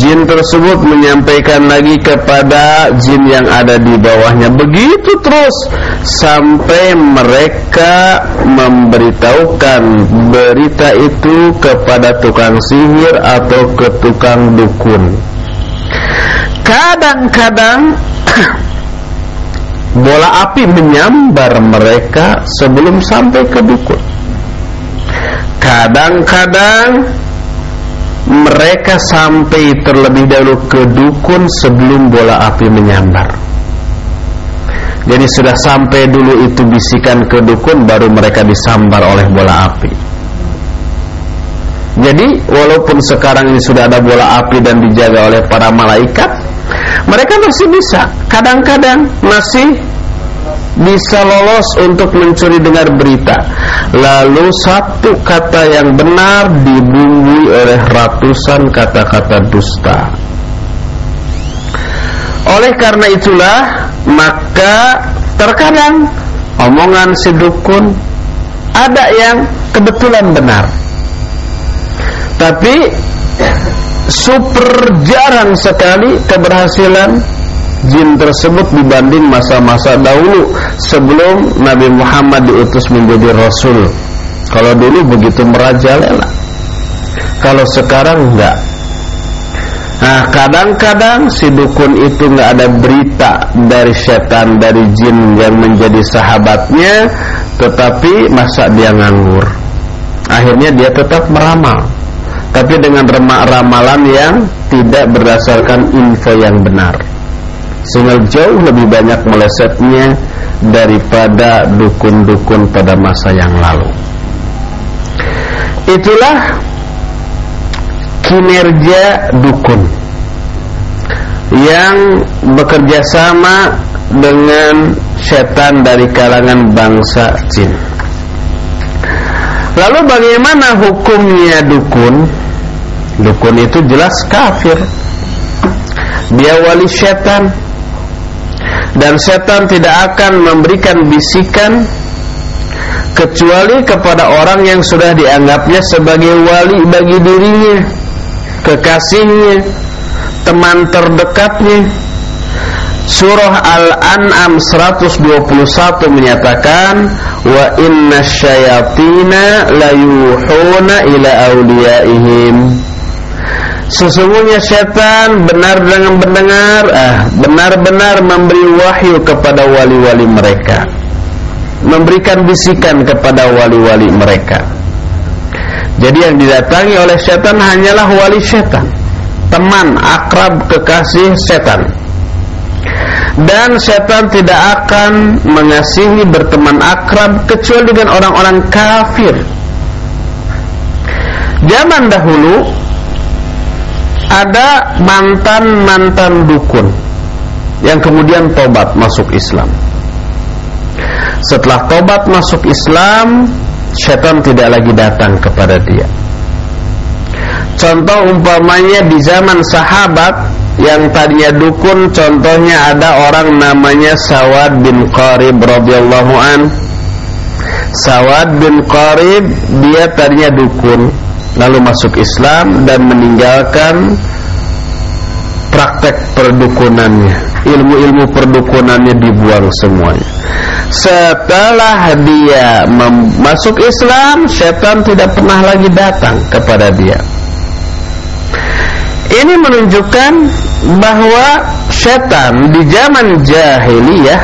A: Jin tersebut menyampaikan lagi kepada jin yang ada di bawahnya. Begitu terus sampai mereka memberitahukan berita itu kepada tukang sihir atau ke tukang dukun. Kadang-kadang bola api menyambar mereka sebelum sampai ke dukun. Kadang-kadang mereka sampai terlebih dahulu ke dukun sebelum bola api menyambar. Jadi sudah sampai dulu itu bisikan ke dukun baru mereka disambar oleh bola api. Jadi walaupun sekarang ini sudah ada bola api dan dijaga oleh para malaikat, mereka masih bisa. Kadang-kadang masih bisa lolos untuk mencuri dengar berita. Lalu satu kata yang benar dibumbui oleh ratusan kata-kata dusta. Oleh karena itulah maka terkadang omongan si dukun ada yang kebetulan benar. Tapi super jarang sekali keberhasilan jin tersebut dibanding masa-masa dahulu sebelum Nabi Muhammad diutus menjadi Rasul. Kalau dulu begitu merajalela. Kalau sekarang enggak. Nah kadang-kadang si dukun itu enggak ada berita dari setan, dari jin yang menjadi sahabatnya Tetapi masa dia nganggur Akhirnya dia tetap meramal tapi dengan ramalan yang tidak berdasarkan info yang benar. Sehingga jauh lebih banyak melesetnya daripada dukun-dukun pada masa yang lalu. Itulah kinerja dukun yang bekerja sama dengan setan dari kalangan bangsa jin. Lalu bagaimana hukumnya dukun Dukun itu jelas kafir. Dia wali setan. Dan setan tidak akan memberikan bisikan Kecuali kepada orang yang sudah dianggapnya sebagai wali bagi dirinya Kekasihnya Teman terdekatnya. Surah Al-An'am 121 menyatakan wa inna syayatina layuhuna ila awliyaihim Sesungguhnya setan benar dengan mendengar ah, Benar-benar memberi wahyu kepada wali-wali mereka. Memberikan bisikan kepada wali-wali mereka. Jadi yang didatangi oleh setan hanyalah wali setan. Teman, akrab, kekasih setan. Dan setan tidak akan mengasihi berteman akrab Kecuali dengan orang-orang kafir. Zaman dahulu ada mantan-mantan dukun yang kemudian tobat masuk Islam. Setelah tobat masuk Islam, setan tidak lagi datang kepada dia. Contoh umpamanya di zaman sahabat yang tadinya dukun, contohnya ada orang namanya Sawad bin Qarib radhiyallahu an. Sawad bin Qarib dia tadinya dukun, lalu masuk Islam dan meninggalkan praktek perdukunannya. Ilmu-ilmu perdukunannya dibuang semuanya. Setelah dia masuk Islam setan tidak pernah lagi datang kepada dia. Ini menunjukkan bahwa setan di zaman jahiliyah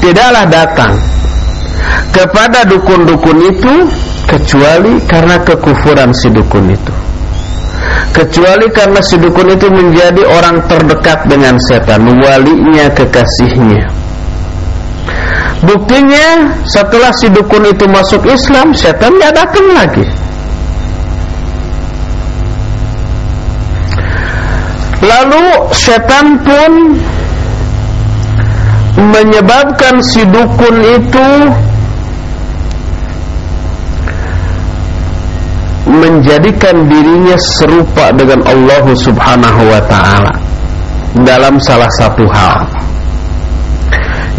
A: tidaklah datang kepada dukun-dukun itu kecuali karena kekufuran si dukun itu. Kecuali karena si dukun itu menjadi orang terdekat dengan setan walinya kekasihnya. Buktinya setelah si dukun itu masuk Islam setan tidak datang lagi. Lalu setan pun menyebabkan si dukun itu menjadikan dirinya serupa dengan Allah Subhanahu wa taala dalam salah satu hal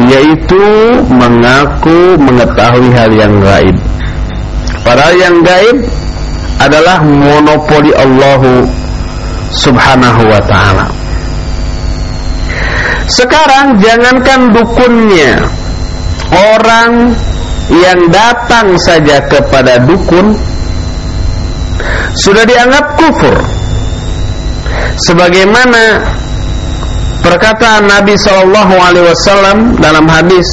A: yaitu mengaku mengetahui hal yang gaib. Padahal yang gaib adalah monopoli Allah Subhanahu wa taala. Sekarang jangankan dukunnya, orang yang datang saja kepada dukun sudah dianggap kufur. Sebagaimana perkataan Nabi sallallahu alaihi wasallam dalam hadis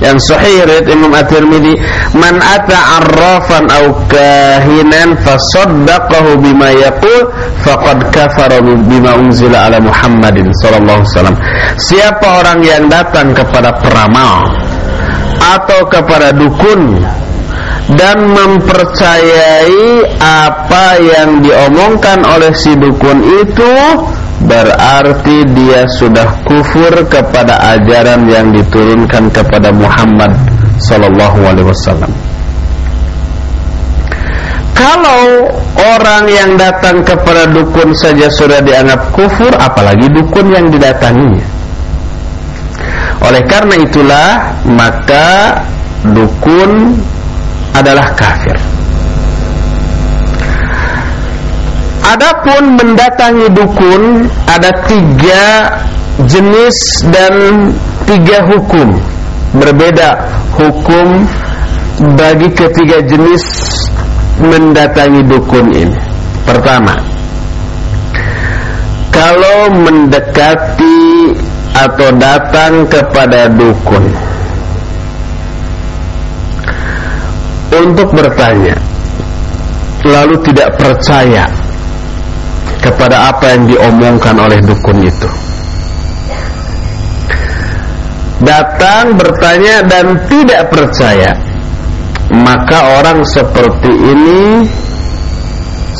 A: yang sahih riwayat Imam At-Tirmidzi man ata arrafan aw kahinan fasaddaqahu bima yaqul faqad kafara bima unzila ala Muhammadin sallallahu alaihi wasallam siapa orang yang datang kepada peramal atau kepada dukun dan mempercayai apa yang diomongkan oleh si dukun itu berarti dia sudah kufur kepada ajaran yang diturunkan kepada Muhammad sallallahu alaihi wasallam. Kalau orang yang datang kepada dukun saja sudah dianggap kufur, apalagi dukun yang didatanginya. Oleh karena itulah, maka dukun adalah kafir. Adapun mendatangi dukun ada tiga jenis dan tiga hukum berbeda hukum bagi ketiga jenis mendatangi dukun ini. Pertama, kalau mendekati atau datang kepada dukun untuk bertanya. Lalu tidak percaya kepada apa yang diomongkan oleh dukun itu. Datang bertanya dan tidak percaya, maka orang seperti ini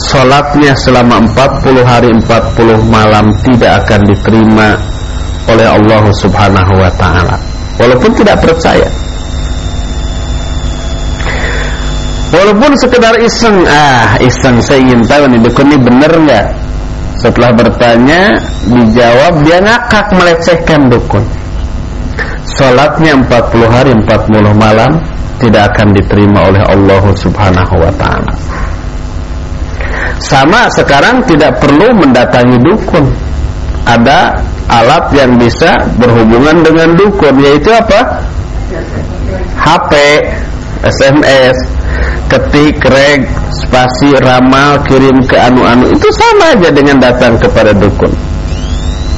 A: Sholatnya selama 40 hari 40 malam tidak akan diterima oleh Allah subhanahu wa ta'ala. Walaupun tidak percaya Walaupun sekedar iseng Ah iseng saya ingin tahu nih dukun ini benar nggak? Setelah bertanya Dijawab dia ngakak melecehkan dukun. Salatnya 40 hari 40 malam Tidak akan diterima oleh Allah subhanahu wa ta'ala. Sama sekarang tidak perlu mendatangi dukun. Ada alat yang bisa berhubungan dengan dukun Yaitu apa? HP SMS ketik reg spasi ramal kirim ke anu-anu. Itu sama aja dengan datang kepada dukun.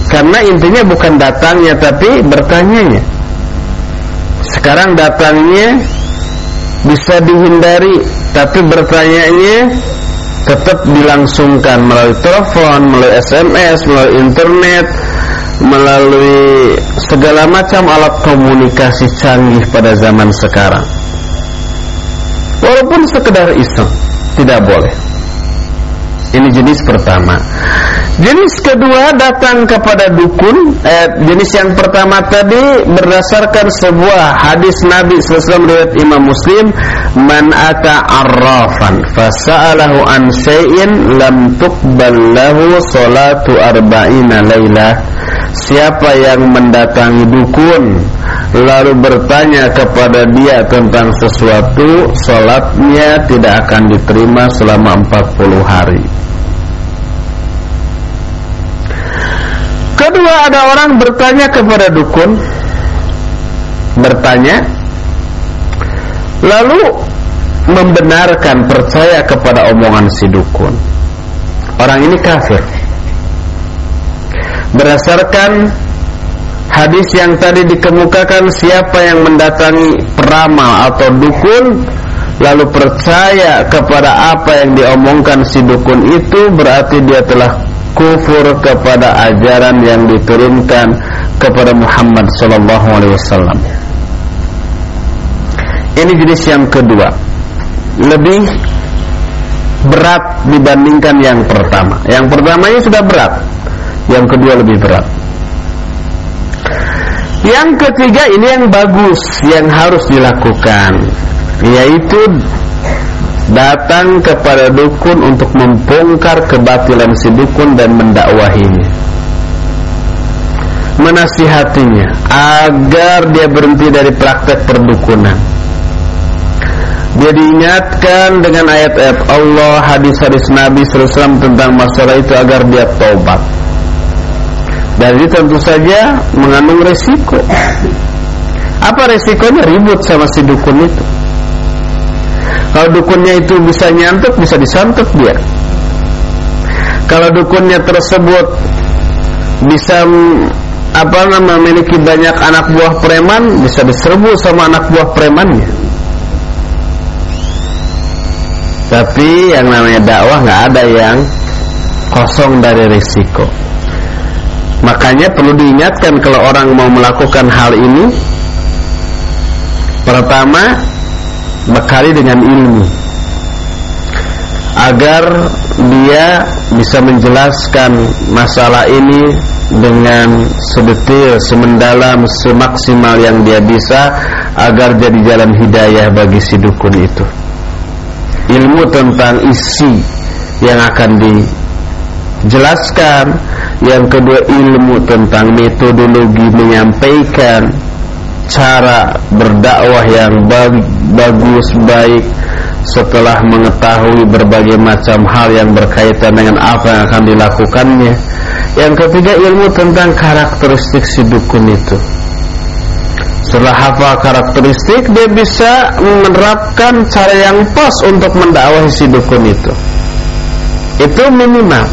A: Karena intinya bukan datangnya tapi bertanyanya. Sekarang datangnya bisa dihindari tapi bertanyanya tetap dilangsungkan melalui telepon, melalui SMS, melalui internet, melalui segala macam alat komunikasi canggih pada zaman sekarang walaupun sekedar iseng tidak boleh. Ini jenis pertama. Jenis kedua datang kepada dukun. Eh, jenis yang pertama tadi berdasarkan sebuah hadis Nabi SAW riwayat Imam Muslim man ata arrafan fasa'alahu an syai'in lam tuqbal lahu salatu arba'ina lailah siapa yang mendatangi dukun lalu bertanya kepada dia tentang sesuatu salatnya tidak akan diterima selama 40 hari. Kedua ada orang bertanya kepada dukun. Bertanya lalu membenarkan percaya kepada omongan si dukun. Orang ini kafir berdasarkan hadis yang tadi dikemukakan siapa yang mendatangi peramal atau dukun lalu percaya kepada apa yang diomongkan si dukun itu berarti dia telah kufur kepada ajaran yang diturunkan kepada Muhammad sallallahu alaihi wasallam. Ini jenis yang kedua. Lebih berat dibandingkan yang pertama. Yang pertama ini sudah berat Yang kedua lebih berat. Yang ketiga ini yang bagus, yang harus dilakukan, yaitu datang kepada dukun untuk membongkar kebatilan si dukun dan mendakwahinya. Menasihatinya agar dia berhenti dari praktek perdukunan. Dia diingatkan dengan ayat-ayat Allah, hadis-hadis Nabi SAW tentang masalah itu agar dia taubat. Dan ini tentu saja mengandung resiko. Apa resikonya? Ribut sama si dukun itu. Kalau dukunnya itu bisa nyantuk Bisa disantuk dia. Kalau dukunnya tersebut Bisa apa nama memiliki banyak anak buah preman bisa diserbu sama anak buah premannya. Tapi yang namanya dakwah nggak ada yang kosong dari risiko Makanya perlu diingatkan kalau orang mau melakukan hal ini. Pertama Bekali dengan ilmu. Agar dia bisa menjelaskan masalah ini Dengan sedetil, semendalam, semaksimal yang dia bisa Agar jadi jalan hidayah bagi si dukun itu. Ilmu tentang isi yang akan dijelaskan yang kedua ilmu tentang metodologi menyampaikan cara berdakwah yang bagus baik setelah mengetahui berbagai macam hal yang berkaitan dengan apa yang akan dilakukannya. Yang ketiga ilmu tentang karakteristik si dukun itu. Setelah hafal karakteristik dia bisa menerapkan cara yang pas untuk mendakwahi si dukun itu. Itu minimal.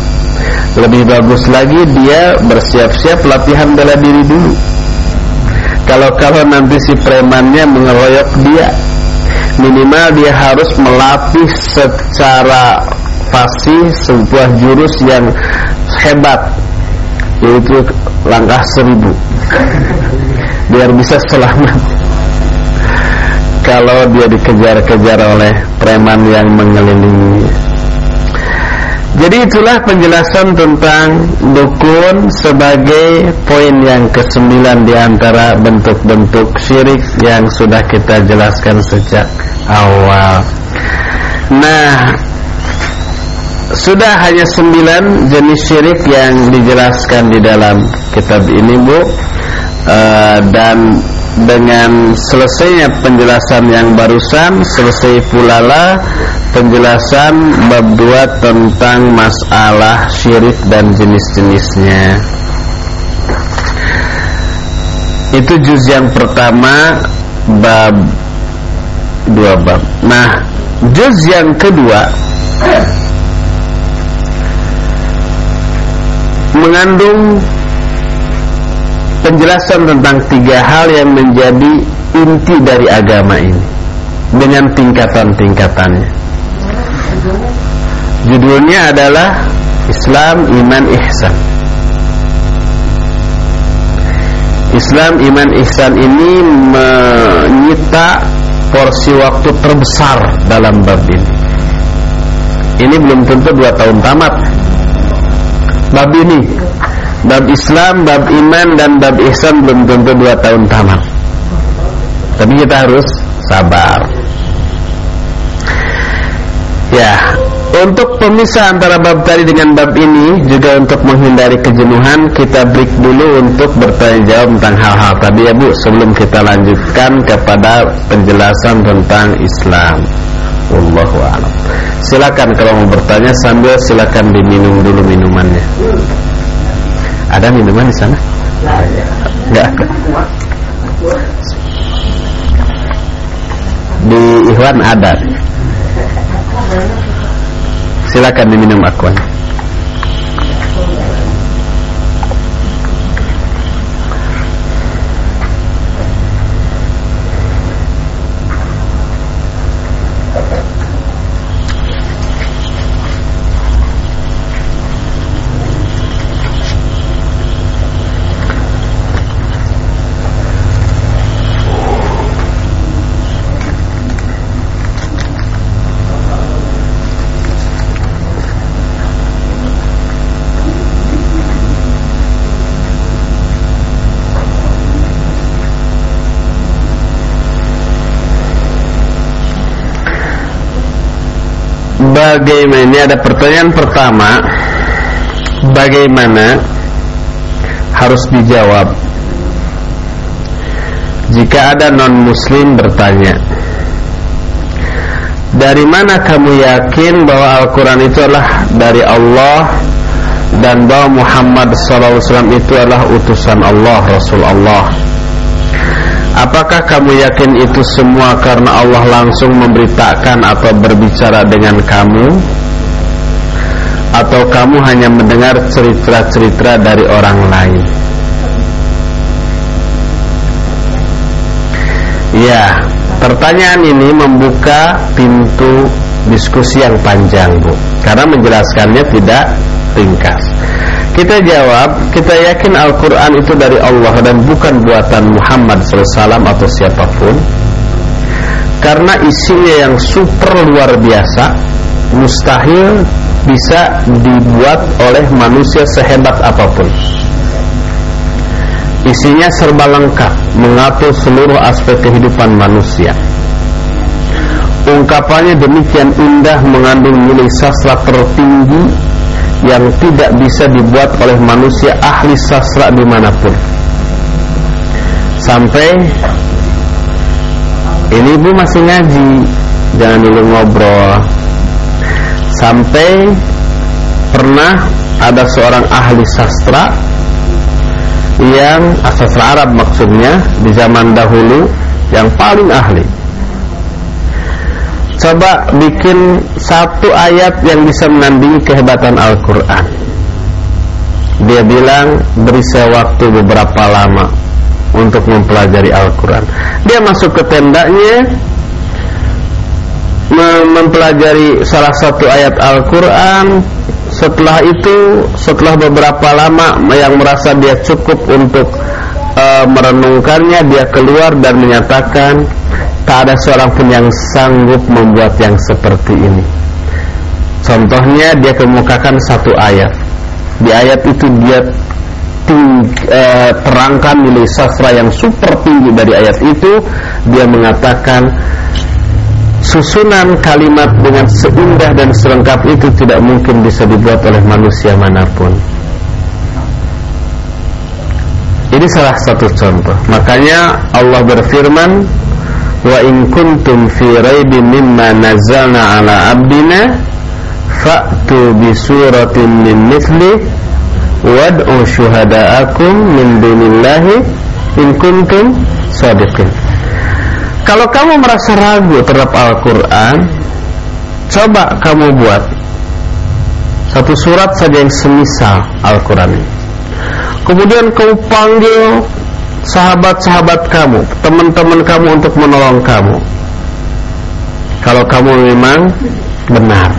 A: Lebih bagus lagi dia bersiap-siap latihan bela diri dulu. Kalau-kalau nanti si premannya mengeroyok dia Minimal dia harus melatih secara fasih sebuah jurus yang hebat Yaitu langkah seribu. Biar bisa selamat. Kalau dia dikejar-kejar oleh preman yang mengelilingi jadi itulah penjelasan tentang dukun sebagai poin yang kesembilan di antara bentuk-bentuk syirik yang sudah kita jelaskan sejak awal. Nah, sudah hanya sembilan jenis syirik yang dijelaskan di dalam kitab ini, Bu. Uh, dan dengan selesainya penjelasan yang barusan selesai pula lah penjelasan bab 2 tentang masalah syirik dan jenis-jenisnya. Itu juz yang pertama bab dua bab. Nah juz yang kedua mengandung penjelasan tentang tiga hal yang menjadi inti dari agama ini. Dengan tingkatan-tingkatannya. Judulnya adalah Islam Iman Ihsan. Islam Iman Ihsan ini menyita porsi waktu terbesar dalam bab ini. Ini belum tentu dua tahun tamat. Bab ini Bab Islam, bab iman dan bab ihsan belum tentu dua tahun tamat Tapi kita harus sabar Ya, untuk pemisah antara bab tadi dengan bab ini juga untuk menghindari kejenuhan kita break dulu untuk bertanya jawab tentang hal-hal tadi ya Bu sebelum kita lanjutkan kepada penjelasan tentang Islam. Wallahu a'lam. Silakan kalau mau bertanya sambil silakan diminum dulu minumannya. Ada minuman di sana? Enggak ada. Di Ikhwan ada. Silakan diminum akuan. Bagaimana ini ada pertanyaan pertama. Bagaimana Harus dijawab? Jika ada non muslim bertanya Dari mana kamu yakin bahwa Al-Quran itu adalah dari Allah Dan bahwa Muhammad SAW itu adalah utusan Allah Rasul Allah Apakah kamu yakin itu semua karena Allah langsung memberitakan atau berbicara dengan kamu? Atau kamu hanya mendengar cerita-cerita dari orang lain? Ya, pertanyaan ini membuka pintu diskusi yang panjang, Bu. Karena menjelaskannya tidak ringkas. Kita jawab, kita yakin Al-Quran itu dari Allah dan bukan buatan Muhammad SAW atau siapa pun. Karena isinya yang super luar biasa Mustahil bisa dibuat oleh manusia sehebat apa pun. Isinya serba lengkap Mengatur seluruh aspek kehidupan manusia. Ungkapannya demikian indah mengandung nilai sastra tertinggi yang tidak bisa dibuat oleh manusia ahli sastra di mana pun. Sampai ini ibu masih ngaji jangan dulu ngobrol. Sampai pernah ada seorang ahli sastra yang sastra Arab maksudnya di zaman dahulu yang paling ahli Coba bikin satu ayat yang bisa menandingi kehebatan Al-Quran. Dia bilang beri saya waktu beberapa lama Untuk mempelajari Al-Quran. Dia masuk ke tendanya Mempelajari salah satu ayat Al-Quran. Setelah itu Setelah beberapa lama Yang merasa dia cukup untuk uh, Merenungkannya Dia keluar dan menyatakan Tak ada seorang pun yang sanggup membuat yang seperti ini. Contohnya dia kemukakan satu ayat. Di ayat itu dia ting, e, terangkan nilai sastra yang super tinggi dari ayat itu. Dia mengatakan Susunan kalimat dengan seindah dan selengkap itu tidak mungkin bisa dibuat oleh manusia mana pun. Ini salah satu contoh. Makanya Allah berfirman wa in kuntum fi raibin mimma nazzalna ala abdina fa'tu bi suratin min mithli wad'u syuhada'akum min dunillahi in kuntum sadiqin. Kalau kamu merasa ragu terhadap Al-Quran Coba kamu buat Satu surat saja yang semisal Al-Quran ini. Kemudian kau panggil sahabat-sahabat kamu, teman-teman kamu untuk menolong kamu. Kalau kamu memang benar.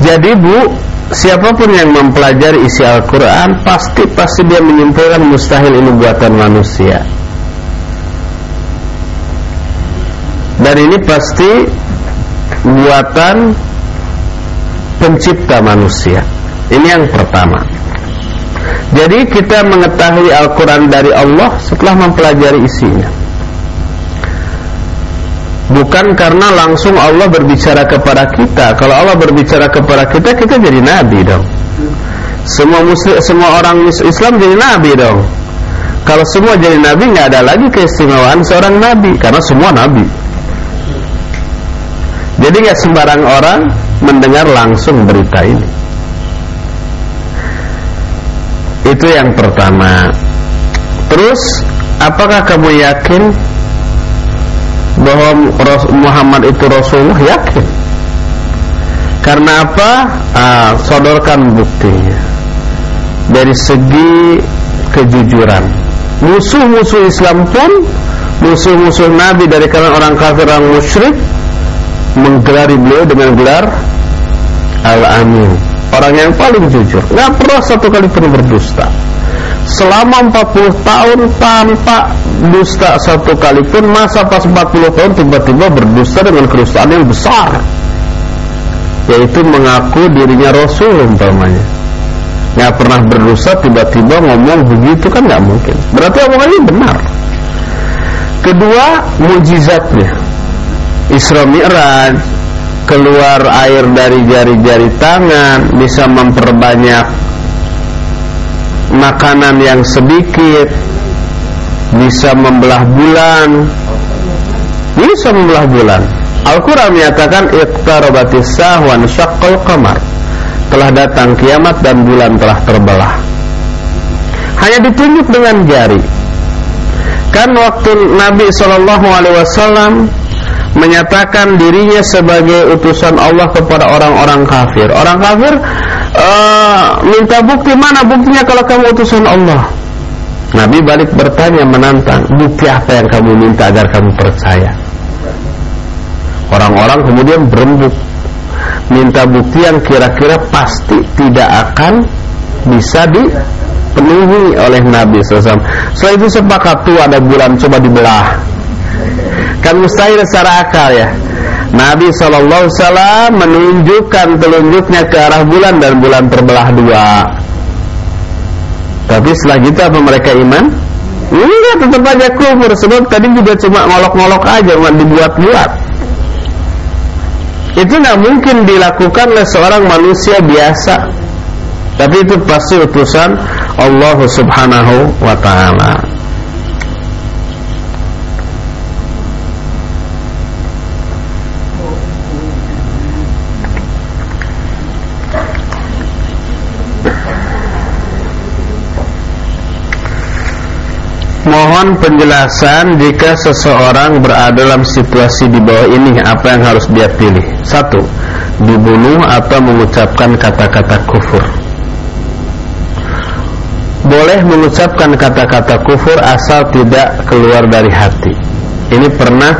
A: Jadi Bu, siapa pun yang mempelajari isi Al-Quran pasti pasti dia menyimpulkan mustahil ini buatan manusia. Dan ini pasti buatan pencipta manusia. Ini yang pertama. Jadi kita mengetahui Al-Quran dari Allah setelah mempelajari isinya. Bukan karena langsung Allah berbicara kepada kita. Kalau Allah berbicara kepada kita, kita jadi Nabi dong. Semua muslim, semua orang Islam jadi Nabi dong. Kalau semua jadi Nabi, nggak ada lagi keistimewaan seorang Nabi Karena semua Nabi. Jadi nggak sembarang orang mendengar langsung berita ini Itu yang pertama. Terus Apakah kamu yakin Bahwa Muhammad itu Rasulullah? Yakin. Karena apa? Ah, Sodorkan buktinya. Dari segi Kejujuran. Musuh-musuh Islam pun Musuh-musuh Nabi dari kalangan orang kafir Orang musyrik Menggelari beliau dengan gelar Al-Amin Orang yang paling jujur. Gak pernah satu kali pun berdusta. Selama 40 tahun tanpa dusta satu kali pun Masa pas 40 tahun tiba-tiba berdusta dengan kedustaan yang besar. Yaitu mengaku dirinya Rasul umpamanya. Gak pernah berdusta tiba-tiba ngomong begitu kan gak mungkin. Berarti omongannya benar. Kedua mujizatnya. Isra Mi'raj keluar air dari jari-jari tangan bisa memperbanyak makanan yang sedikit bisa membelah bulan. Bisa membelah bulan. Al-Quran menyatakan iqtarabatis sahwan syaqqal qamar. Telah datang kiamat dan bulan telah terbelah. Hanya ditunjuk dengan jari. Kan waktu Nabi Wasallam menyatakan dirinya sebagai utusan Allah kepada orang-orang kafir. Orang kafir uh, minta bukti mana buktinya kalau kamu utusan Allah. Nabi balik bertanya menantang, bukti apa yang kamu minta agar kamu percaya? Orang-orang kemudian berembuk minta bukti yang kira-kira pasti tidak akan bisa dipenuhi oleh Nabi SAW. Setelah itu sepakat tuh ada bulan coba dibelah kan mustahil secara akal ya. Nabi SAW menunjukkan telunjuknya ke arah bulan dan bulan terbelah dua. Tapi setelah itu apa mereka iman? Enggak, tetap aja kufur. Sebab tadi juga cuma ngolok-ngolok aja Cuma dibuat-buat. Itu tidak mungkin dilakukan oleh seorang manusia biasa. Tapi itu pasti utusan Allah subhanahu wa ta'ala Penjelasan jika seseorang berada dalam situasi di bawah ini apa yang harus dia pilih. Satu, dibunuh atau mengucapkan kata-kata kufur. Boleh mengucapkan kata-kata kufur asal tidak keluar dari hati. Ini pernah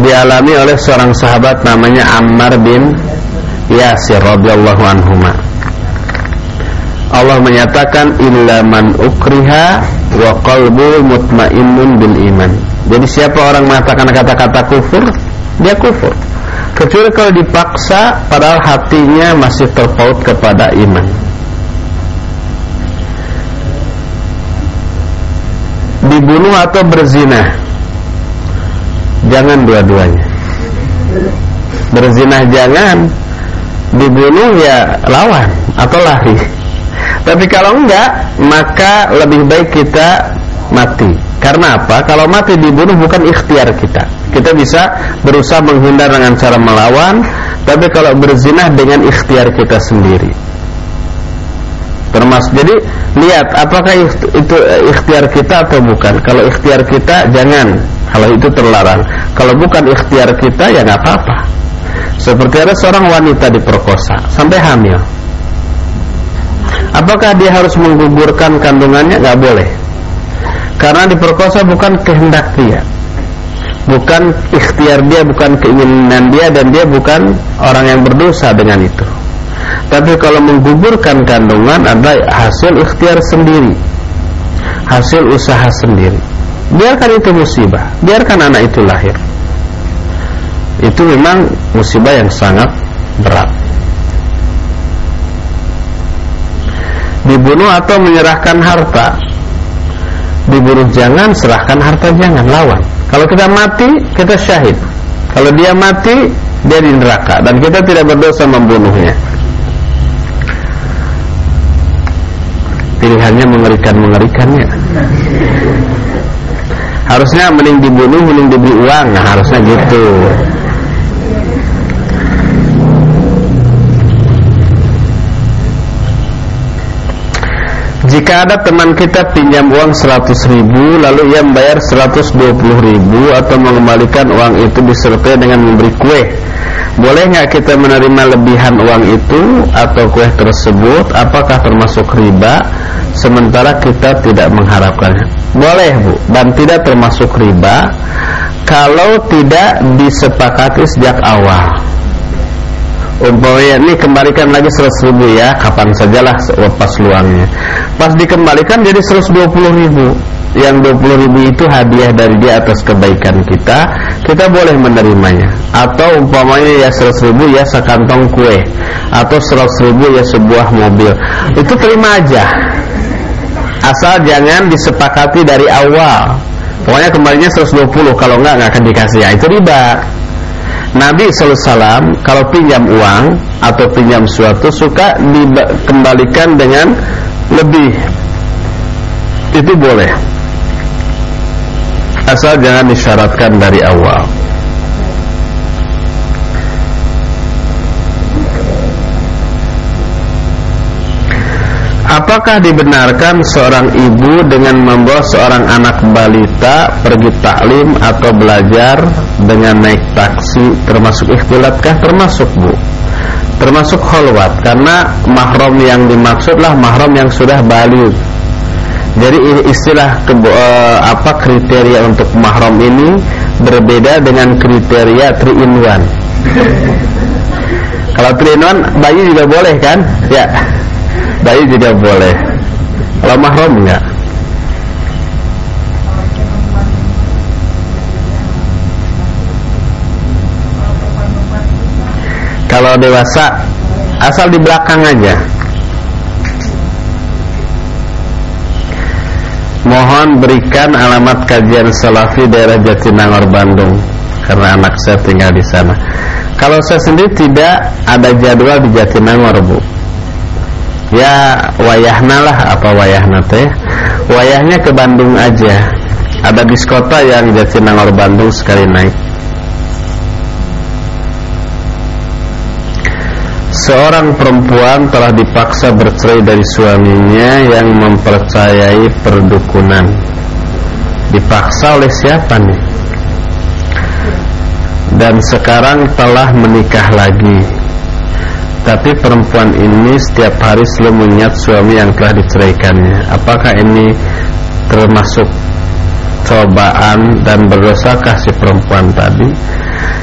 A: dialami oleh seorang sahabat namanya Ammar bin Yasir radhiyallahu anhu. Allah menyatakan illa man ukriha wa qalbu mutmainnun bil iman. Jadi siapa orang mengatakan kata-kata kufur, dia kufur. Kecuali kalau dipaksa padahal hatinya masih terpaut kepada iman. Dibunuh atau berzina? Jangan dua-duanya. Berzina jangan, dibunuh ya lawan atau lari. Tapi kalau enggak, maka lebih baik kita mati. Karena apa? Kalau mati dibunuh bukan ikhtiar kita. Kita bisa berusaha menghindar dengan cara melawan, tapi kalau berzina dengan ikhtiar kita sendiri. Termasuk jadi lihat apakah itu ikhtiar kita atau bukan. Kalau ikhtiar kita jangan. Kalau itu terlarang. Kalau bukan ikhtiar kita ya nggak apa-apa. Seperti ada seorang wanita diperkosa sampai hamil. Apakah dia harus menggugurkan kandungannya? Gak boleh. Karena diperkosa bukan kehendak dia. Bukan ikhtiar dia, bukan keinginan dia dan dia bukan orang yang berdosa dengan itu. Tapi kalau menggugurkan kandungan adalah hasil ikhtiar sendiri. Hasil usaha sendiri. Biarkan itu musibah, biarkan anak itu lahir. Itu memang musibah yang sangat berat. Dibunuh atau menyerahkan harta. Dibunuh jangan serahkan harta jangan lawan. Kalau kita mati kita syahid. Kalau dia mati dia di neraka. Dan kita tidak berdosa membunuhnya. Pilihannya mengerikan-mengerikannya. Harusnya mending dibunuh mending diberi uang. Nah, harusnya gitu Jika ada teman kita pinjam uang 100 ribu Lalu ia membayar 120 ribu Atau mengembalikan uang itu disertai dengan memberi kue Boleh nggak kita menerima lebihan uang itu Atau kue tersebut? Apakah termasuk riba? Sementara kita tidak mengharapkannya. Boleh bu Dan tidak termasuk riba Kalau tidak disepakati sejak awal umpamanya ini kembalikan lagi 100 ribu ya. Kapan sajalah lepas luangnya. Pas dikembalikan jadi 120 ribu. Yang 20 ribu itu hadiah dari dia atas kebaikan kita kita boleh menerimanya. Atau umpamanya ya 100 ribu ya sekantong kue. Atau 100 ribu ya sebuah mobil. Itu terima aja. Asal jangan disepakati dari awal. Pokoknya kembalinya 120 kalau enggak enggak akan dikasih. Ya itu riba Nabi SAW kalau pinjam uang atau pinjam suatu suka dikembalikan dengan lebih. Itu boleh. Asal jangan disyaratkan dari awal Apakah dibenarkan seorang ibu dengan membawa seorang anak balita pergi taklim atau belajar dengan naik taksi? Termasuk ikhtilatkah? Termasuk bu. Termasuk kholwat Karena mahram yang dimaksudlah mahram yang sudah balik Jadi istilah ke, uh, apa kriteria untuk mahram ini berbeda dengan kriteria 3 in 1 Kalau 3 in 1 bayi juga boleh kan? Ya bayi juga boleh. Kalau mahram enggak? Kalau dewasa asal di belakang aja. Mohon berikan alamat kajian salafi daerah Jatinangor Bandung. Karena anak saya tinggal di sana. Kalau saya sendiri tidak ada jadwal di Jatinangor Bu ya wayahna lah apa wayahna teh? Wayahnya ke Bandung aja. Ada bis kota yang Jatinangor Bandung sekali naik. Seorang perempuan telah dipaksa bercerai dari suaminya yang mempercayai perdukunan. Dipaksa oleh siapa nih? Dan sekarang telah menikah lagi tapi perempuan ini setiap hari selalu mengingat suami yang telah diceraikannya. Apakah ini termasuk cobaan dan berdosakah si perempuan tadi?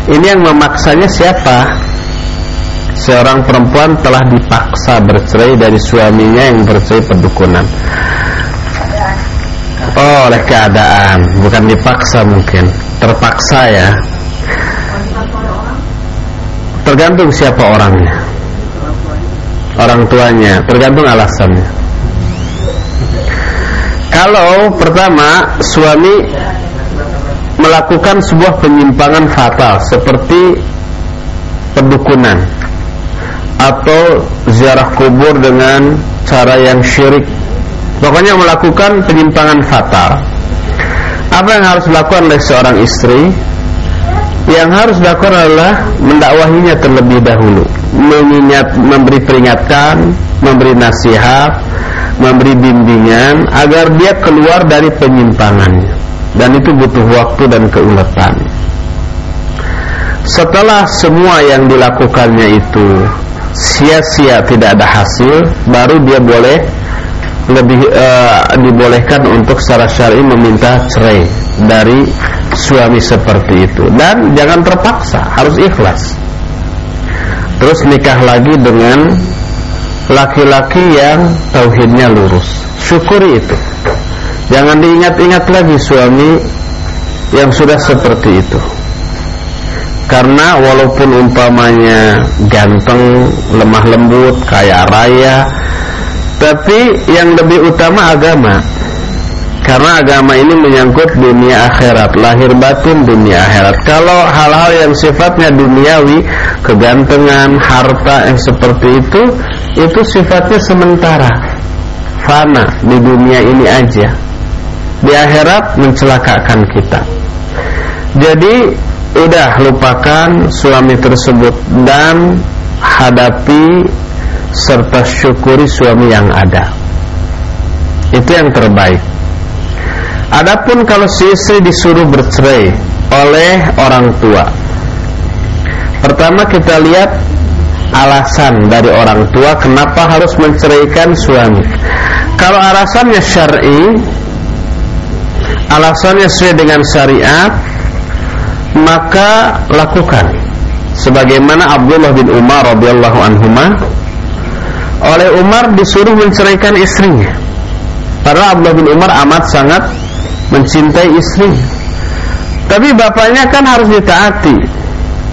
A: Ini yang memaksanya siapa? Seorang perempuan telah dipaksa bercerai dari suaminya yang bercerai perdukunan. Oh oleh keadaan. Bukan dipaksa mungkin. Terpaksa ya. Tergantung siapa orangnya orang tuanya. Tergantung alasannya. Kalau pertama suami melakukan sebuah penyimpangan fatal seperti perdukunan atau ziarah kubur dengan cara yang syirik. Pokoknya melakukan penyimpangan fatal. Apa yang harus dilakukan oleh seorang istri yang harus dilakukan adalah mendakwahinya terlebih dahulu. Mengingat memberi peringatan memberi nasihat memberi bimbingan agar dia keluar dari penyimpangannya. Dan itu butuh waktu dan keuletan. Setelah semua yang dilakukannya itu sia-sia tidak ada hasil baru dia boleh lebih uh, dibolehkan untuk secara syar'i meminta cerai dari suami seperti itu. Dan jangan terpaksa harus ikhlas. Terus nikah lagi dengan laki-laki yang tauhidnya lurus. Syukuri itu. Jangan diingat-ingat lagi suami yang sudah seperti itu. Karena walaupun umpamanya ganteng, lemah lembut, kaya raya tapi yang lebih utama agama. Karena agama ini menyangkut dunia akhirat lahir batin dunia akhirat. Kalau hal-hal yang sifatnya duniawi kegantengan harta yang seperti itu itu sifatnya sementara. Fana di dunia ini aja. Di akhirat mencelakakan kita. Jadi udah lupakan suami tersebut dan hadapi serta syukuri suami yang ada. Itu yang terbaik. Adapun kalau si istri disuruh bercerai oleh orang tua Pertama kita lihat alasan dari orang tua kenapa harus menceraikan suami. Kalau alasannya syar'i Alasannya sesuai dengan syariat Maka lakukan. Sebagaimana Abdullah bin Umar radhiyallahu anhuma oleh Umar disuruh menceraikan istrinya. Karena Abdullah bin Umar amat sangat mencintai istri. Tapi bapaknya kan harus ditaati.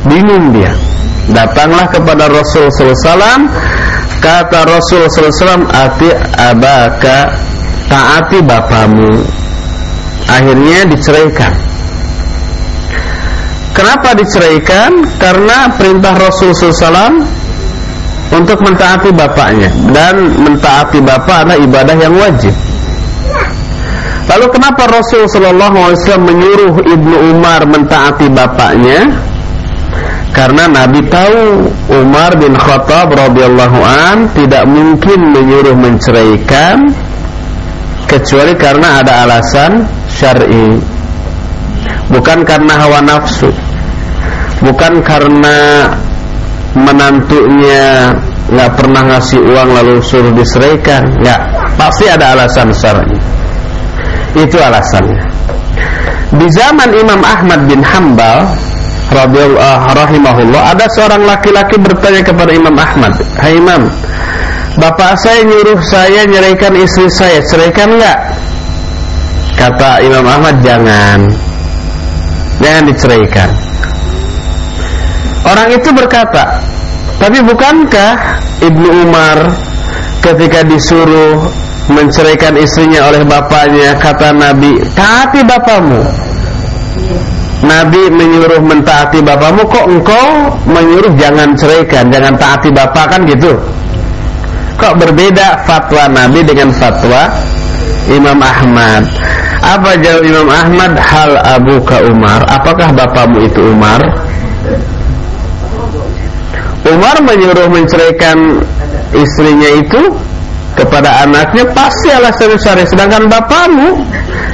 A: Bingung dia. Datanglah kepada Rasul SAW Kata Rasul SAW Ati abaka Taati bapamu Akhirnya diceraikan Kenapa diceraikan? Karena perintah Rasul SAW untuk mentaati bapaknya dan mentaati bapak adalah ibadah yang wajib. Lalu kenapa Rasul Shallallahu Alaihi Wasallam menyuruh ibnu Umar mentaati bapaknya? Karena Nabi tahu Umar bin Khattab radhiyallahu an tidak mungkin menyuruh menceraikan kecuali karena ada alasan syar'i. Bukan karena hawa nafsu bukan karena menantunya nggak pernah ngasih uang lalu suruh diseraikan nggak. Pasti ada alasan syar'i. Itu alasannya. Di zaman Imam Ahmad bin Hambal radhiyallahu rahimahullah ada seorang laki-laki bertanya kepada Imam Ahmad Hai Imam Bapak saya nyuruh saya nyeraikan istri saya ceraikan nggak? Kata Imam Ahmad jangan. Jangan diceraikan Orang itu berkata, tapi bukankah Ibnu Umar ketika disuruh menceraikan istrinya oleh bapaknya kata Nabi, taati bapamu. Nabi menyuruh mentaati bapamu kok engkau menyuruh jangan ceraikan, jangan taati bapak kan gitu. Kok berbeda fatwa Nabi dengan fatwa Imam Ahmad? Apa jawab Imam Ahmad? Hal Abu Ka Umar. Apakah bapamu itu Umar? Umar menyuruh menceraikan istrinya itu kepada anaknya pasti alasan syar'i sedangkan bapakmu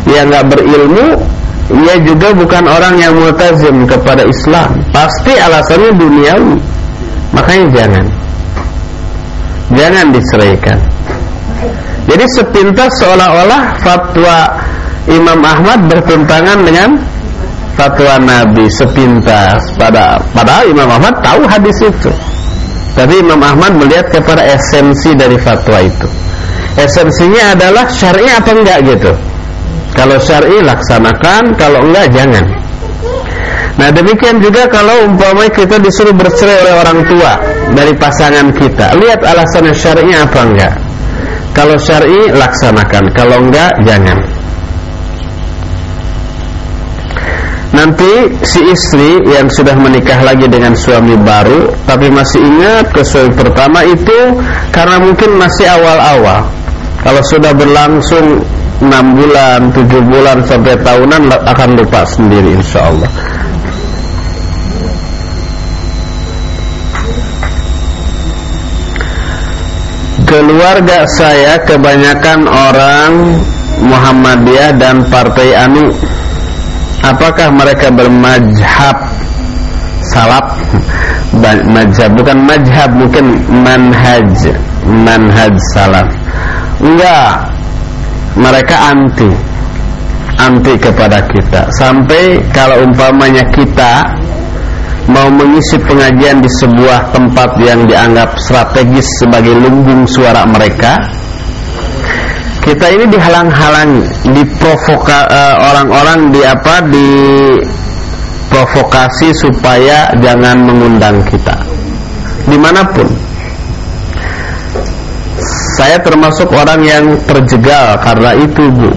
A: yang nggak berilmu ia juga bukan orang yang multazim kepada Islam. Pasti alasannya duniawi. Makanya jangan. Jangan diceraikan. Jadi sepintas seolah-olah fatwa Imam Ahmad bertentangan dengan fatwa Nabi sepintas. Pada padahal Imam Ahmad tahu hadis itu. Tapi Imam Ahmad melihat kepada esensi dari fatwa itu. Esensinya adalah syar'i apa enggak gitu. Kalau syar'i laksanakan. Kalau enggak jangan. Nah demikian juga kalau umpamanya kita disuruh bercerai oleh orang tua dari pasangan kita. Lihat alasannya syar'i apa enggak. Kalau syar'i laksanakan. Kalau enggak jangan Nanti si istri yang sudah menikah lagi dengan suami baru Tapi masih ingat ke suami pertama itu Karena mungkin masih awal-awal. Kalau sudah berlangsung 6 bulan, 7 bulan sampai tahunan akan lupa sendiri insya Allah Keluarga saya kebanyakan orang Muhammadiyah dan Partai Anu apakah mereka bermajhab salaf? Majhab bukan majhab mungkin manhaj manhaj salaf. Enggak. Mereka anti. Anti kepada kita. Sampai kalau umpamanya kita mau mengisi pengajian di sebuah tempat yang dianggap strategis sebagai lumbung suara mereka kita ini dihalang-halangi, diprovoka uh, orang-orang di apa di provokasi supaya jangan mengundang kita. Di mana pun. Saya termasuk orang yang terjegal karena itu bu.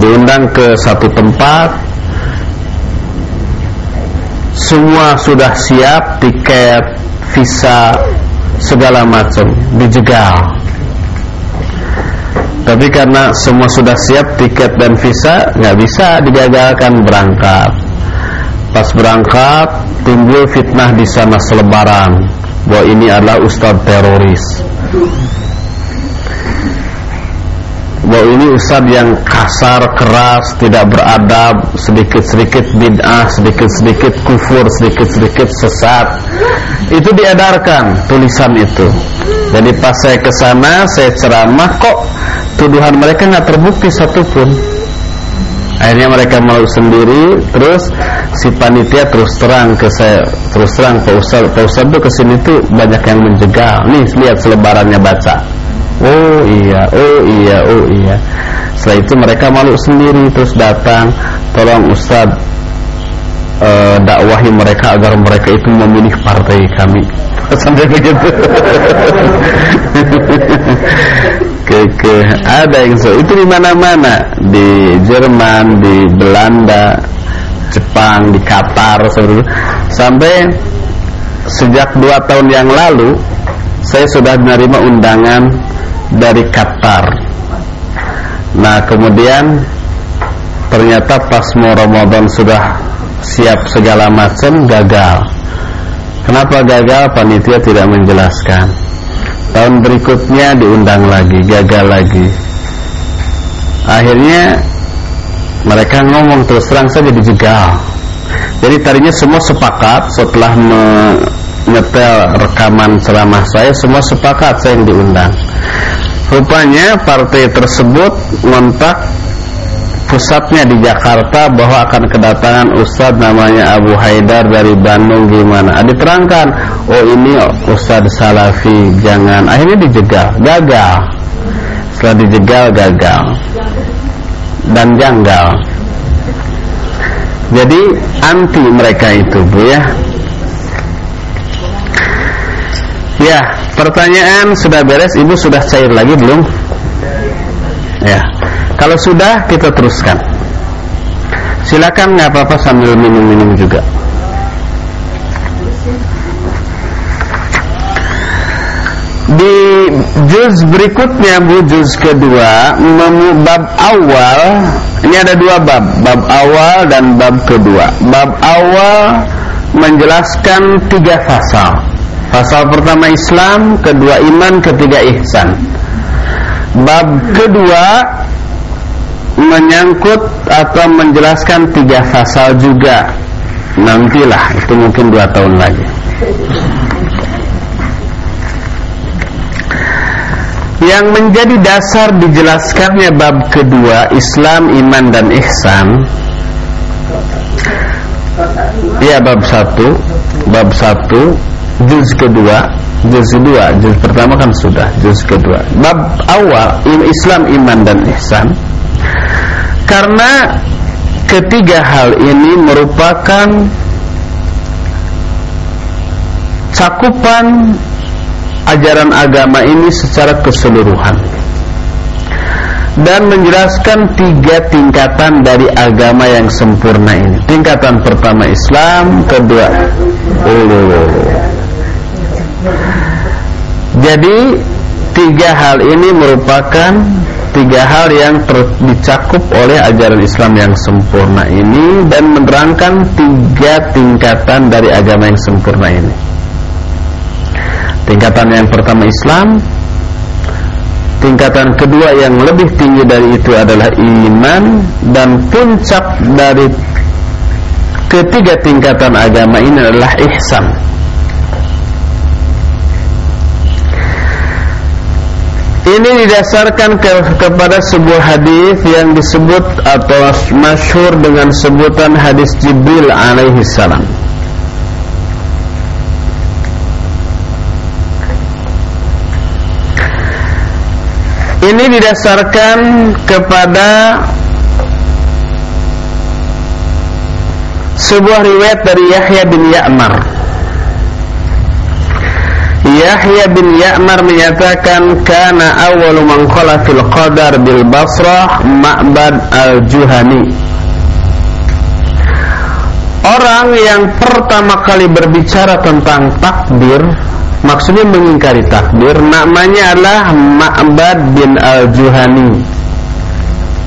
A: Diundang ke satu tempat. Semua sudah siap tiket visa segala macam dijegal tapi karena semua sudah siap tiket dan visa nggak bisa digagalkan berangkat pas berangkat timbul fitnah di sana selebaran bahwa ini adalah ustadz teroris bahwa ini ustadz yang kasar, keras, tidak beradab, sedikit-sedikit bid'ah, sedikit-sedikit kufur, sedikit-sedikit sesat. Itu diedarkan tulisan itu. Jadi pas saya ke sana, saya ceramah kok tuduhan mereka nggak terbukti satupun. Akhirnya mereka malu sendiri, terus si panitia terus terang ke saya, terus terang Pak Ustaz, Pak Ustaz tuh ke sini tuh banyak yang menjegal. Nih lihat selebarannya baca. Oh iya, oh iya, oh iya. Setelah itu mereka malu sendiri terus datang, tolong Ustaz uh, dakwahi mereka agar mereka itu memilih partai kami. Sampai begitu. ke ke ada yang so itu di mana-mana di Jerman di Belanda Jepang, di Qatar itu. Sampai sejak dua tahun yang lalu saya sudah menerima undangan dari Qatar. Nah, kemudian ternyata pas mau Ramadan sudah siap segala macam gagal. Kenapa gagal? Panitia tidak menjelaskan. Tahun berikutnya diundang lagi, gagal lagi. Akhirnya mereka ngomong terus terang saja dijegal. Jadi tadinya semua sepakat setelah menyetel rekaman ceramah saya semua sepakat saya yang diundang. Rupanya partai tersebut ngontak pusatnya di Jakarta bahwa akan kedatangan Ustadz namanya Abu Haidar dari Bandung. Gimana? Ah, diterangkan. Oh ini Ustadz Salafi. Jangan. Akhirnya dijegal. Gagal. Setelah dijegal gagal. Dan janggal. Jadi anti mereka itu Bu ya. Ya pertanyaan sudah beres. Ibu sudah cair lagi belum? Ya kalau sudah kita teruskan. Silakan nggak apa-apa sambil minum-minum juga. Di juz berikutnya Bu juz kedua bab awal ini ada dua bab, bab awal dan bab kedua. Bab awal menjelaskan tiga fasal. Fasal pertama Islam, kedua iman, ketiga ihsan. Bab kedua menyangkut atau menjelaskan tiga pasal juga. Nantilah itu mungkin dua tahun lagi. Yang menjadi dasar dijelaskannya bab kedua Islam, iman dan ihsan. Ya bab satu bab satu juz kedua juz kedua juz pertama kan sudah juz kedua. Bab awal Islam, iman dan ihsan karena ketiga hal ini merupakan cakupan ajaran agama ini secara keseluruhan dan menjelaskan tiga tingkatan dari agama yang sempurna ini. Tingkatan pertama Islam, kedua. Jadi tiga hal ini merupakan tiga hal yang dicakup oleh ajaran Islam yang sempurna ini dan menerangkan tiga tingkatan dari agama yang sempurna ini. Tingkatan yang pertama Islam, tingkatan kedua yang lebih tinggi dari itu adalah iman dan puncak dari ketiga tingkatan agama ini adalah ihsan. Ini didasarkan ke, kepada sebuah hadis yang disebut atau masyhur dengan sebutan hadis Jibril alaihi salam. Ini didasarkan kepada sebuah riwayat dari Yahya bin Ya'mar Yahya bin Ya'mar menyatakan kana awwalu man fil qadar bil Basrah Ma'bad al-Juhani. Orang yang pertama kali berbicara tentang takdir Maksudnya mengingkari takdir Namanya adalah Ma'bad bin al-Juhani.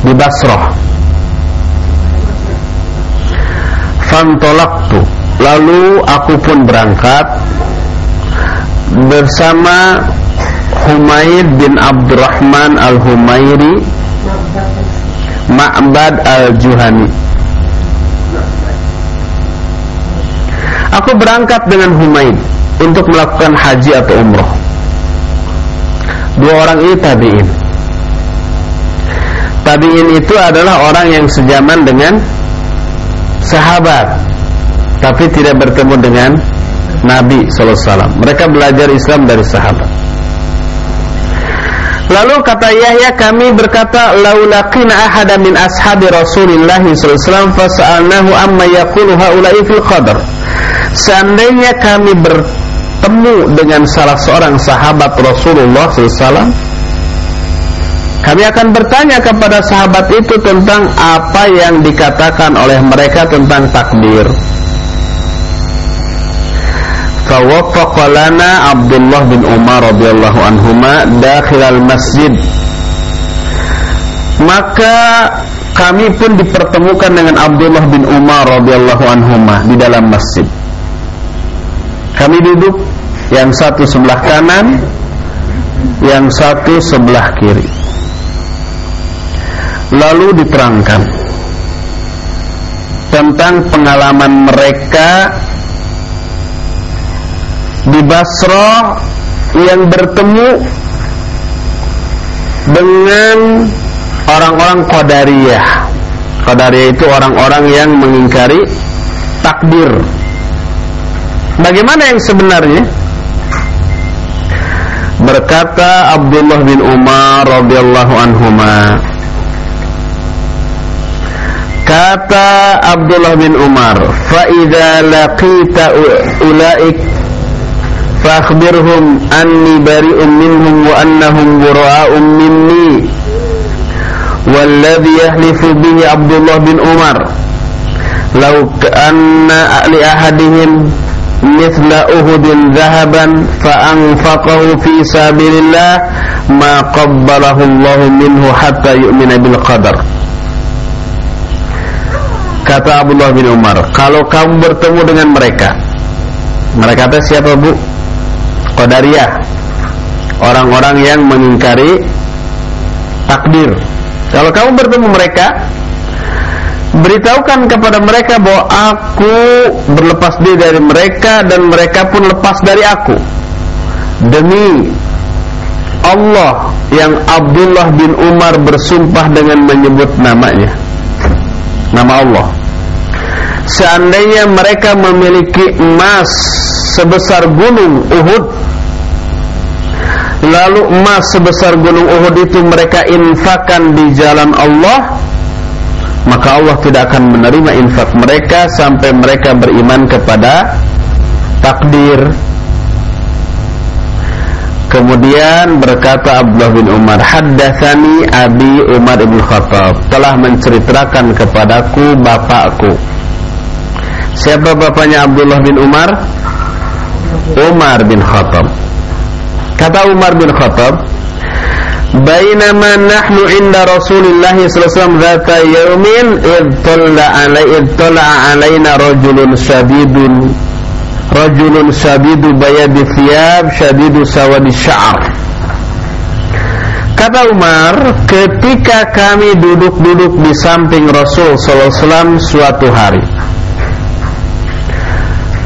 A: Di Basrah. Fantolaktu. Lalu aku pun berangkat bersama Humaid bin Abdurrahman Al-Humairi Ma'bad Al-Juhani. Aku berangkat dengan Humaid untuk melakukan haji atau umroh. Dua orang ini tabi'in. Tabi'in itu adalah orang yang sejaman dengan sahabat Tapi tidak bertemu dengan Nabi SAW Mereka belajar Islam dari sahabat Lalu kata Yahya kami berkata laulaqina ahada min ashabi Rasulillah sallallahu fas'alnahu amma yaqulu haula'i fil qadar. Seandainya kami bertemu dengan salah seorang sahabat Rasulullah SAW Kami akan bertanya kepada sahabat itu tentang apa yang dikatakan oleh mereka tentang takdir. Fawaffaqa lana Abdullah bin Umar radhiyallahu anhuma dakhil masjid. Maka kami pun dipertemukan dengan Abdullah bin Umar radhiyallahu anhuma di dalam masjid. Kami duduk yang satu sebelah kanan, yang satu sebelah kiri lalu diterangkan tentang pengalaman mereka di Basra yang bertemu dengan orang-orang Qadariyah. Qadariyah itu orang-orang yang mengingkari takdir. Bagaimana yang sebenarnya? Berkata Abdullah bin Umar radhiyallahu anhuma Kata Abdullah bin Umar, "Fa idza laqita ulaik bari'un minhum wa annahum bura'un minni." Walladhi yahlifu bihi Abdullah bin Umar, "Law anna li ahadihim mithla Uhudin dhahaban fa anfaqahu fi sabilillah ma qabbalahu Allah minhu hatta yu'mina bil qadar." Kata Abdullah bin Umar, kalau kamu bertemu dengan mereka, mereka kata siapa bu? Qadariyah, orang-orang yang mengingkari takdir. Kalau kamu bertemu mereka, beritahukan kepada mereka bahwa aku berlepas diri dari mereka dan mereka pun lepas dari aku. Demi Allah yang Abdullah bin Umar bersumpah dengan menyebut namanya nama Allah Seandainya mereka memiliki emas sebesar gunung Uhud Lalu emas sebesar gunung Uhud itu mereka infakkan di jalan Allah Maka Allah tidak akan menerima infak mereka Sampai mereka beriman kepada takdir Kemudian berkata Abdullah bin Umar, "Haddatsani Abi Umar bin Khattab, telah menceritakan kepadaku bapakku." Siapa bapaknya Abdullah bin Umar? Umar bin Khattab. Kata Umar bin Khattab, "Bainama nahnu inda Rasulillah sallallahu alaihi yaumin id alai id alaina rajulun shadidun rajulun sadidu bayadi thiyab syadidu sawadi sya'ar Kata Umar, ketika kami duduk-duduk di samping Rasul sallallahu alaihi wasallam suatu hari.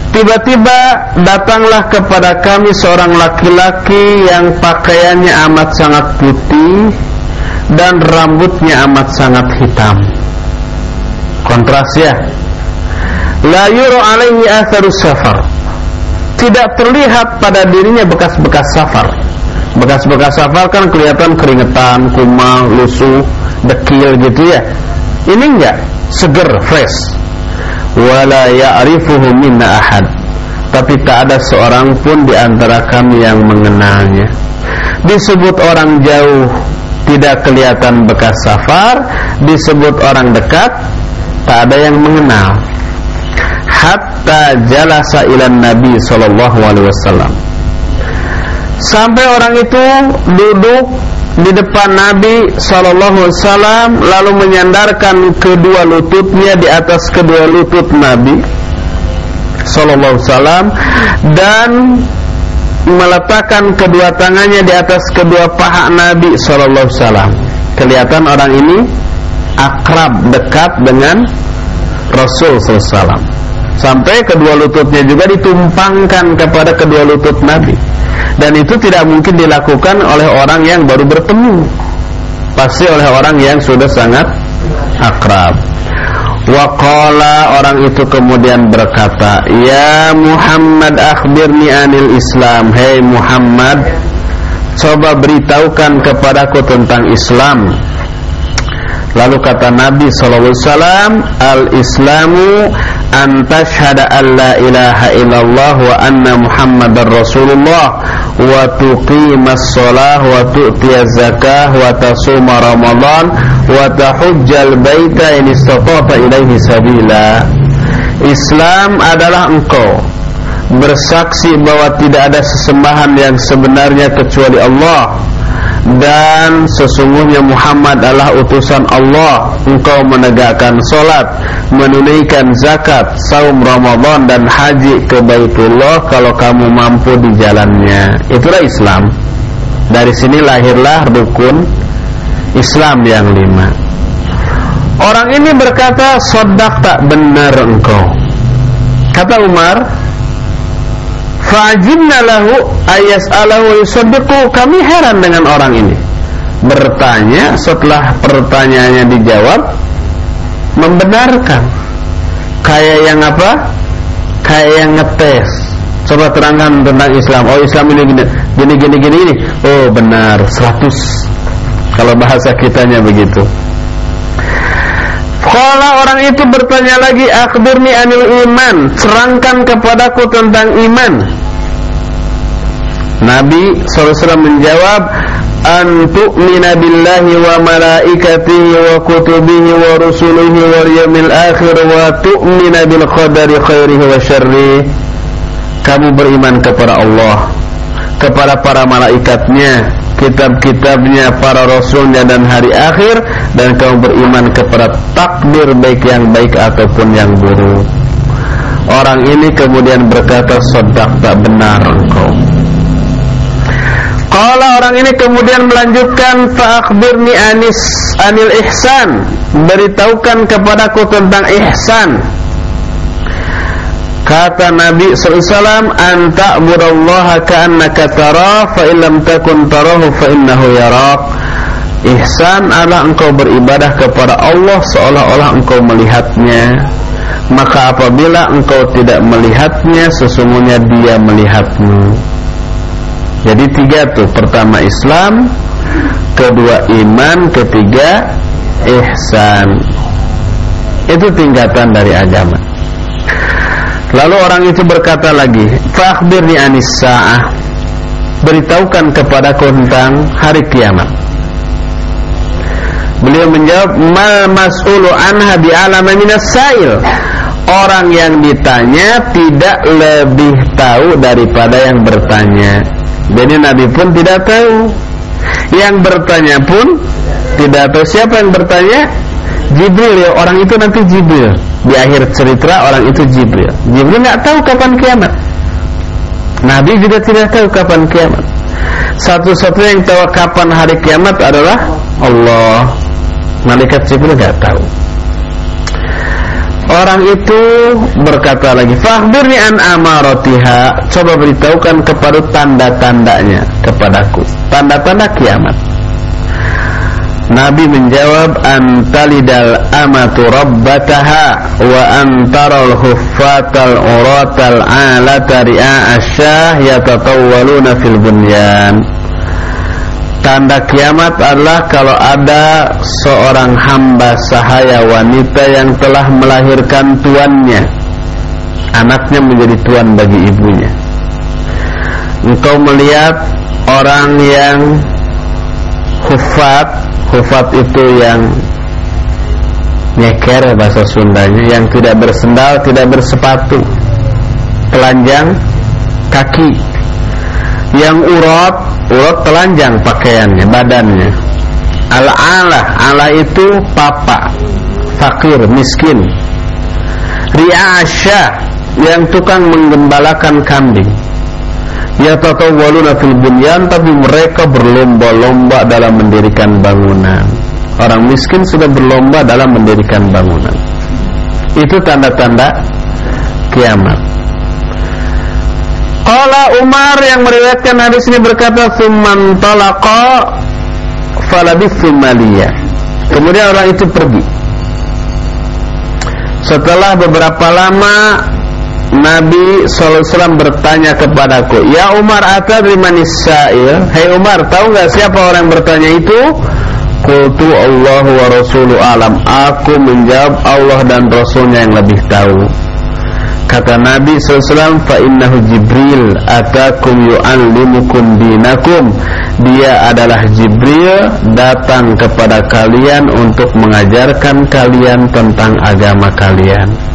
A: Tiba-tiba datanglah kepada kami seorang laki-laki yang pakaiannya amat sangat putih dan rambutnya amat sangat hitam. Kontras ya. La yuru alaihi atharus safar tidak terlihat pada dirinya bekas-bekas safar. Bekas-bekas safar kan kelihatan keringetan, kumal, lusuh, dekil gitu ya. Ini enggak, seger, fresh. Wala ya'rifuhu minna ahad. Tapi tak ada seorang pun di antara kami yang mengenalnya. Disebut orang jauh tidak kelihatan bekas safar, disebut orang dekat tak ada yang mengenal hatta jalasa ilan Nabi sallallahu alaihi wasallam. Sampai orang itu duduk di depan Nabi sallallahu alaihi wasallam lalu menyandarkan kedua lututnya di atas kedua lutut Nabi sallallahu alaihi wasallam dan meletakkan kedua tangannya di atas kedua paha Nabi sallallahu alaihi wasallam. Kelihatan orang ini akrab dekat dengan Rasul wasallam sampai kedua lututnya juga ditumpangkan kepada kedua lutut Nabi dan itu tidak mungkin dilakukan oleh orang yang baru bertemu. Pasti oleh orang yang sudah sangat akrab. Waqala orang itu kemudian berkata Ya Muhammad akhbirni anil Islam. Hei Muhammad Coba beritahukan kepadaku tentang Islam. Lalu kata Nabi SAW Al-Islamu anta syhada an la ilaha illallah wa anna muhammadar rasulullah wa tuqimas shalah wa tu'tiyaz zakah wa tasuma ramadan wa tahujjal baita in istata'ta ilaihi sabila. Islam adalah engkau. Bersaksi bahwa tidak ada sesembahan yang sebenarnya kecuali Allah dan sesungguhnya Muhammad adalah utusan Allah. Engkau menegakkan solat menunaikan zakat saum Ramadan dan haji ke Baitullah kalau kamu mampu di jalannya. Itulah Islam. Dari sini lahirlah rukun Islam yang lima. Orang ini berkata sodak tak benar engkau. Kata Umar Fa'ajibna lahu ayas'alahu yusaddiqu. Kami heran dengan orang ini. Bertanya setelah pertanyaannya dijawab membenarkan. Kayak yang apa? Kayak yang ngetes. Coba terangkan tentang Islam. Oh, Islam ini gini gini gini gini. gini. Oh, benar 100. Kalau bahasa kitanya begitu. Kalau orang itu bertanya lagi, "Akhbirni anil iman." Serangkan kepadaku tentang iman. Nabi SAW menjawab an tu'mina billahi wa malaikatihi wa kutubihi wa rusulihi wa yawmil akhir wa tu'mina bil qadari khairihi wa syarri kamu beriman kepada Allah kepada para malaikatnya kitab-kitabnya para rasulnya dan hari akhir dan kamu beriman kepada takdir baik yang baik ataupun yang buruk orang ini kemudian berkata sodak tak benar engkau Qala orang ini kemudian melanjutkan fa'akhbirni anis anil ihsan. Beritahukan kepadaku tentang ihsan. Kata Nabi SAW Anta budallaha ka'annaka tarah Fa illam takun tarahu fa innahu yarak Ihsan adalah engkau beribadah kepada Allah Seolah-olah engkau melihatnya. Maka apabila engkau tidak melihatnya Sesungguhnya dia melihatmu. Jadi tiga tuh Pertama Islam. Kedua iman. Ketiga ihsan. Itu tingkatan dari agama Lalu orang itu berkata lagi Fakhbirni anis sa'ah. Beritahukan kepada tentang hari kiamat. Beliau menjawab Mal mas'ulu anha bi'alama minas sa'il. Orang yang ditanya tidak lebih tahu daripada yang bertanya. Jadi Nabi pun tidak tahu. Yang bertanya pun Tidak tahu. Siapa yang bertanya Jibril ya orang itu nanti Jibril Di akhir cerita orang itu Jibril Jibril nggak tahu kapan kiamat Nabi juga tidak tahu kapan kiamat Satu-satunya yang tahu kapan hari kiamat adalah Allah Malaikat Jibril nggak tahu Orang itu berkata lagi, "Fakhbirni an amaratiha." Coba beritahukan kepada tanda-tandanya kepadaku. Tanda-tanda kiamat. Nabi menjawab antalidal amatu rabbataha wa antaral huffatal uratal alata ri'a asyah yatatawwaluna fil bunyan. Tanda kiamat adalah kalau ada seorang hamba sahaya wanita yang telah melahirkan tuannya. Anaknya menjadi tuan bagi ibunya. Engkau melihat orang yang hufat Hufat itu yang nyeker bahasa Sundanya Yang tidak bersendal, tidak bersepatu Telanjang kaki Yang urot urut telanjang pakaiannya, badannya. Al-ala, ala itu papa, fakir, miskin. Ri'asya yang tukang menggembalakan kambing. Ya tatawwaluna fil bunyan tapi mereka berlomba-lomba dalam mendirikan bangunan. Orang miskin sudah berlomba dalam mendirikan bangunan. Itu tanda-tanda kiamat. Qala Umar yang meriwayatkan hadis ini berkata summan talaqa falabithu maliya. Kemudian orang itu pergi. Setelah beberapa lama Nabi SAW bertanya kepadaku Ya Umar atadri manis sa'il hey Umar tahu nggak siapa orang yang bertanya itu? Kultu Allah wa Rasulu alam. Aku menjawab Allah dan Rasulnya yang lebih tahu. Kata Nabi SAW Fa innahu Jibril Atakum yu'allimukum dinakum. Dia adalah Jibril Datang kepada kalian Untuk mengajarkan kalian Tentang agama kalian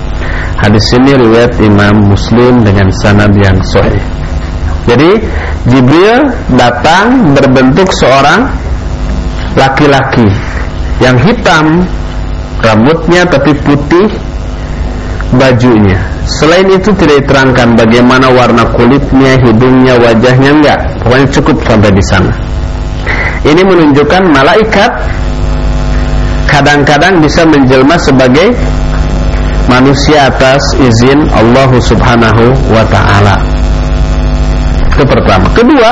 A: Hadis ini riwayat Imam Muslim Dengan sanad yang sahih Jadi Jibril datang Berbentuk seorang Laki-laki Yang hitam Rambutnya tapi putih Bajunya Selain itu tidak diterangkan bagaimana warna kulitnya, hidungnya, wajahnya enggak. Pokoknya cukup sampai di sana. Ini menunjukkan malaikat kadang-kadang bisa menjelma sebagai manusia atas izin Allah Subhanahu wa taala. Itu pertama. Kedua,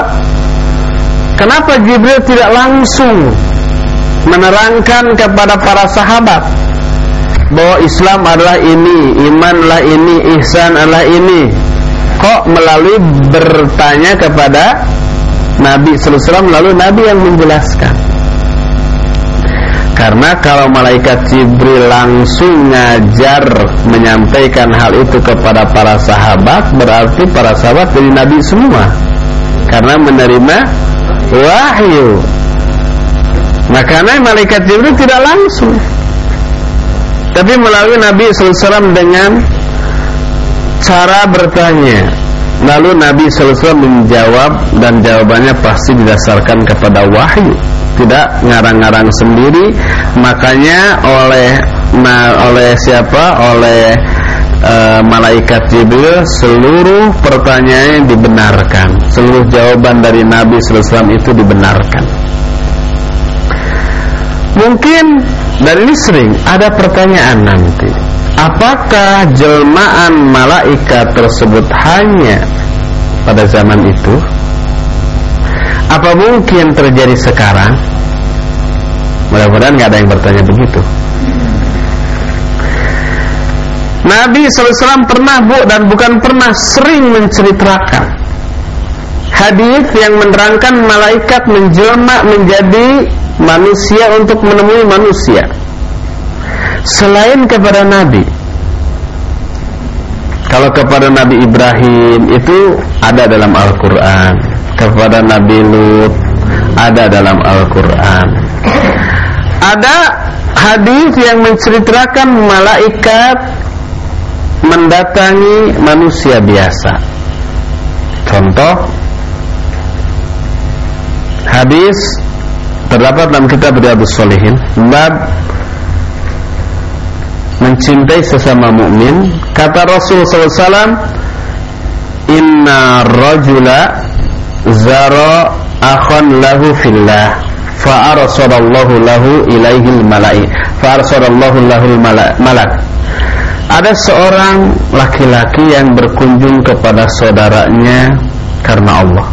A: kenapa Jibril tidak langsung menerangkan kepada para sahabat bahwa Islam adalah ini, imanlah ini, ihsan adalah ini. Kok melalui bertanya kepada Nabi SAW lalu Nabi yang menjelaskan. Karena kalau malaikat Jibril langsung ngajar menyampaikan hal itu kepada para sahabat Berarti para sahabat dari Nabi semua. Karena menerima wahyu. Makanya malaikat Jibril tidak langsung. Tapi melalui Nabi SAW dengan cara bertanya. Lalu Nabi SAW menjawab Dan jawabannya pasti didasarkan kepada wahyu Tidak ngarang-ngarang sendiri Makanya oleh nah, oleh siapa? Oleh uh, malaikat Jibril Seluruh pertanyaan dibenarkan Seluruh jawaban dari Nabi SAW itu dibenarkan Mungkin dan ini sering ada pertanyaan nanti Apakah jelmaan malaikat tersebut hanya pada zaman itu? Apa mungkin terjadi sekarang? Mudah-mudahan gak ada yang bertanya begitu. Nabi SAW pernah bu dan bukan pernah sering menceritakan hadis yang menerangkan malaikat menjelma menjadi manusia untuk menemui manusia. Selain kepada Nabi. Kalau kepada Nabi Ibrahim itu ada dalam Al-Quran kepada Nabi Lut ada dalam Al-Quran. Ada hadis yang menceritakan malaikat mendatangi manusia biasa. Contoh hadis terdapat dalam kitab Riyadhus Shalihin bab mencintai sesama mukmin. Kata Rasul SAW inna rajula zara akhan lahu fillah fa arsadallahu lahu ilaihil malai fa arsadallahu lahu malak ada seorang laki-laki yang berkunjung kepada saudaranya karena Allah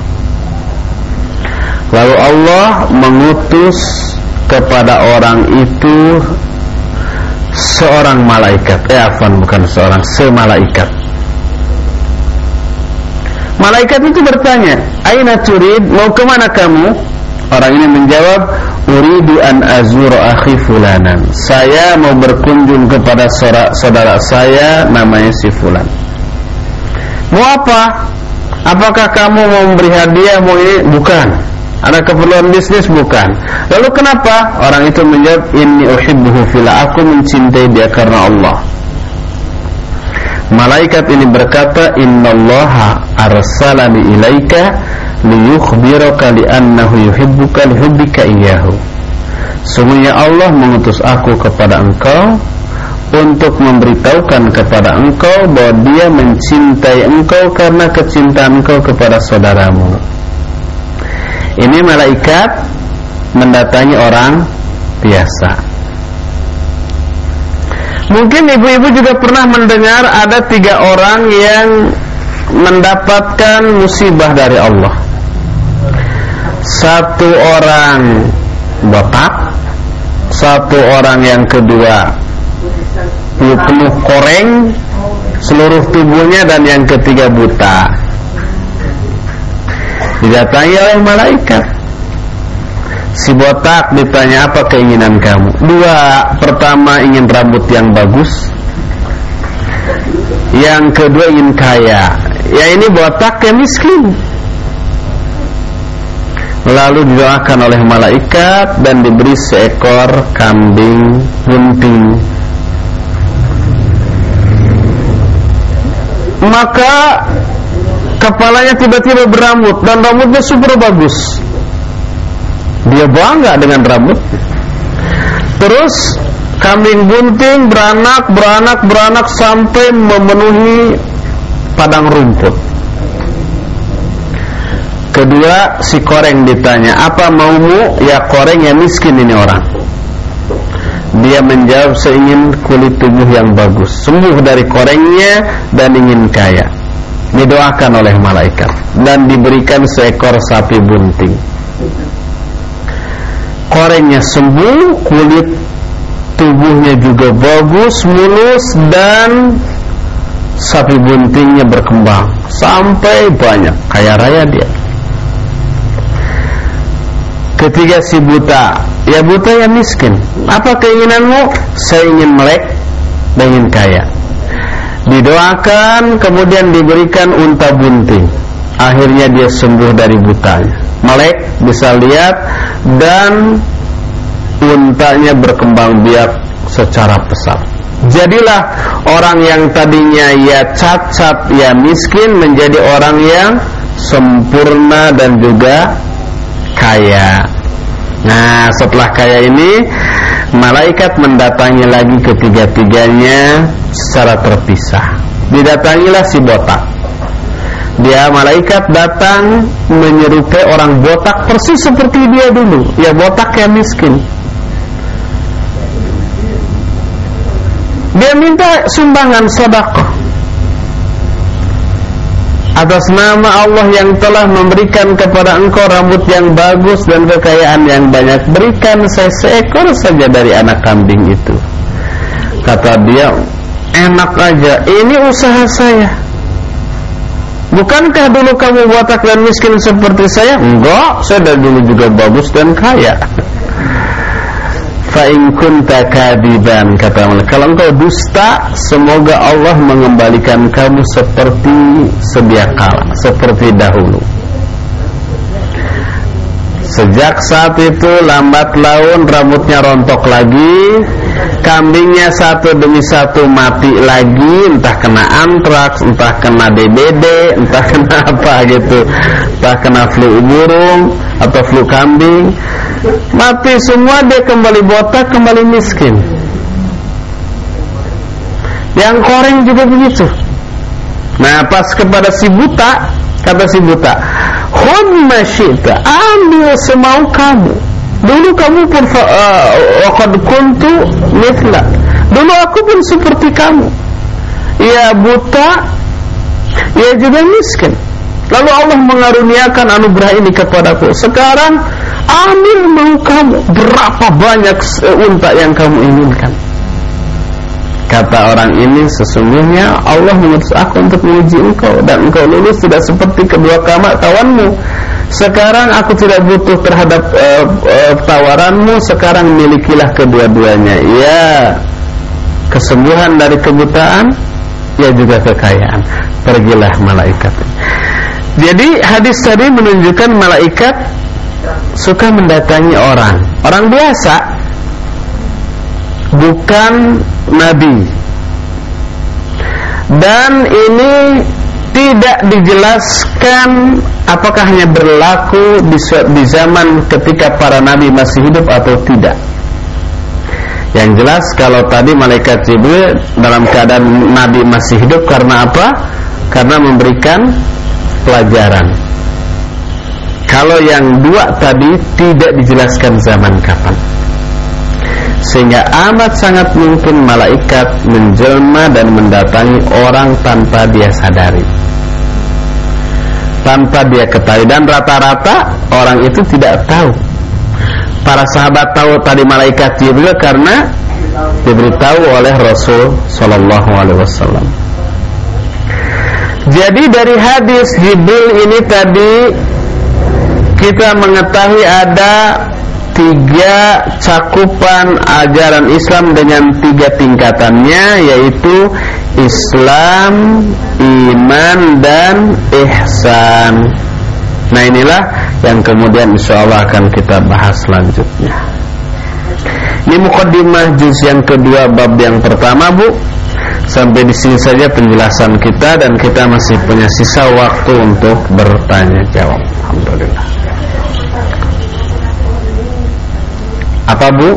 A: Lalu Allah mengutus kepada orang itu seorang malaikat. Eh afan bukan seorang, semalaikat. Malaikat itu bertanya, "Aina turid? Mau ke mana kamu?" Orang ini menjawab, "Uridu an azur akhi fulanan." Saya mau berkunjung kepada saudara, saudara saya namanya si fulan. Mau apa? Apakah kamu mau memberi hadiah? Mau ini? Bukan. Ada keperluan bisnis bukan Lalu kenapa? Orang itu menjawab Inni uhibbuhu fila Aku mencintai dia karena Allah Malaikat ini berkata Innallaha arsalani ilaika Liyukhbiraka li'annahu yuhibbuka lihubbika iyahu Sungguhnya Allah mengutus aku kepada engkau Untuk memberitahukan kepada engkau Bahwa dia mencintai engkau Karena kecintaan engkau kepada saudaramu ini malaikat mendatangi orang biasa. Mungkin ibu-ibu juga pernah mendengar ada tiga orang yang mendapatkan musibah dari Allah. Satu orang botak, satu orang yang kedua penuh koreng seluruh tubuhnya dan yang ketiga buta. Didatangi oleh malaikat. Si botak ditanya apa keinginan kamu? Dua. Pertama ingin rambut yang bagus. Yang kedua ingin kaya. Ya ini botak ya miskin. Lalu didoakan oleh malaikat dan diberi seekor kambing bunting. Maka kepalanya tiba-tiba berambut dan rambutnya super bagus. Dia bangga dengan rambut. Terus kambing bunting beranak, beranak, beranak sampai memenuhi padang rumput. Kedua, si koreng ditanya, apa maumu? Ya koreng ya miskin ini orang. Dia menjawab, seingin kulit tubuh yang bagus, sembuh dari korengnya dan ingin kaya. Didoakan oleh malaikat dan diberikan seekor sapi bunting. Korengnya sembuh, kulit tubuhnya juga bagus, mulus dan sapi buntingnya berkembang. Sampai banyak, kaya raya dia. Ketiga si buta. Ya buta ya miskin. Apa keinginanmu? Saya ingin melek Dan ingin kaya. Didoakan kemudian diberikan unta bunting. Akhirnya dia sembuh dari butanya. Melek bisa lihat Dan Untanya berkembang biak secara pesat Jadilah orang yang tadinya ya cacat, ya miskin Menjadi orang yang sempurna dan juga kaya. Nah, setelah kaya ini malaikat mendatangi lagi ketiga-tiganya secara terpisah. Didatangilah si botak. Dia malaikat datang menyerupai orang botak persis seperti dia dulu. Ya botak yang miskin. Dia minta sumbangan sedekah atas nama Allah yang telah memberikan kepada engkau rambut yang bagus dan kekayaan yang banyak berikan saya seekor saja dari anak kambing itu. Kata dia enak aja ini usaha saya. Bukankah dulu kamu botak dan miskin seperti saya? Enggak saya dari dulu juga bagus dan kaya fa in kunta kata Allah kalau engkau dusta semoga Allah mengembalikan kamu seperti sedia kala seperti dahulu Sejak saat itu lambat laun rambutnya rontok lagi Kambingnya satu demi satu mati lagi Entah kena antraks, entah kena DBD, entah kena apa gitu Entah kena flu burung atau flu kambing. Mati semua dia kembali botak, kembali miskin. Yang koreng juga begitu. Nah pas kepada si buta Kata si buta Khud masyita Ambil semau kamu. Dulu kamu pun uh, kuntu mithla. Dulu aku pun seperti kamu. Ya buta Ya juga miskin. Lalu Allah mengaruniakan anugerah ini kepadaku. Sekarang Ambil mau kamu. Berapa banyak unta yang kamu inginkan Kata orang ini sesungguhnya Allah mengutus aku untuk menguji engkau Dan engkau lulus tidak seperti kedua kamar kawanmu. Sekarang aku tidak butuh terhadap uh, uh, tawaranmu Sekarang milikilah kedua-duanya. Ya Kesembuhan dari kebutaan Ya juga kekayaan. Pergilah malaikat. Jadi hadis tadi menunjukkan malaikat Suka mendatangi orang. Orang biasa bukan nabi. Dan ini tidak dijelaskan apakah hanya berlaku di, di zaman ketika para nabi masih hidup atau tidak. Yang jelas kalau tadi malaikat Jibril dalam keadaan nabi masih hidup karena apa? karena memberikan pelajaran. Kalau yang dua tadi tidak dijelaskan zaman kapan sehingga amat sangat mungkin malaikat menjelma dan mendatangi orang tanpa dia sadari. Tanpa dia ketahui. Dan rata-rata orang itu tidak tahu. Para sahabat tahu tadi malaikat Jibril karena diberitahu oleh Rasul Shallallahu Alaihi Wasallam. Jadi dari hadis Jibril ini tadi kita mengetahui ada tiga cakupan ajaran Islam dengan tiga tingkatannya yaitu Islam, iman dan ihsan. Nah inilah yang kemudian insya Allah akan kita bahas selanjutnya. Ini mukaddimah juz yang kedua bab yang pertama Bu. Sampai di sini saja penjelasan kita dan kita masih punya sisa waktu untuk bertanya jawab. Alhamdulillah. Apa Bu?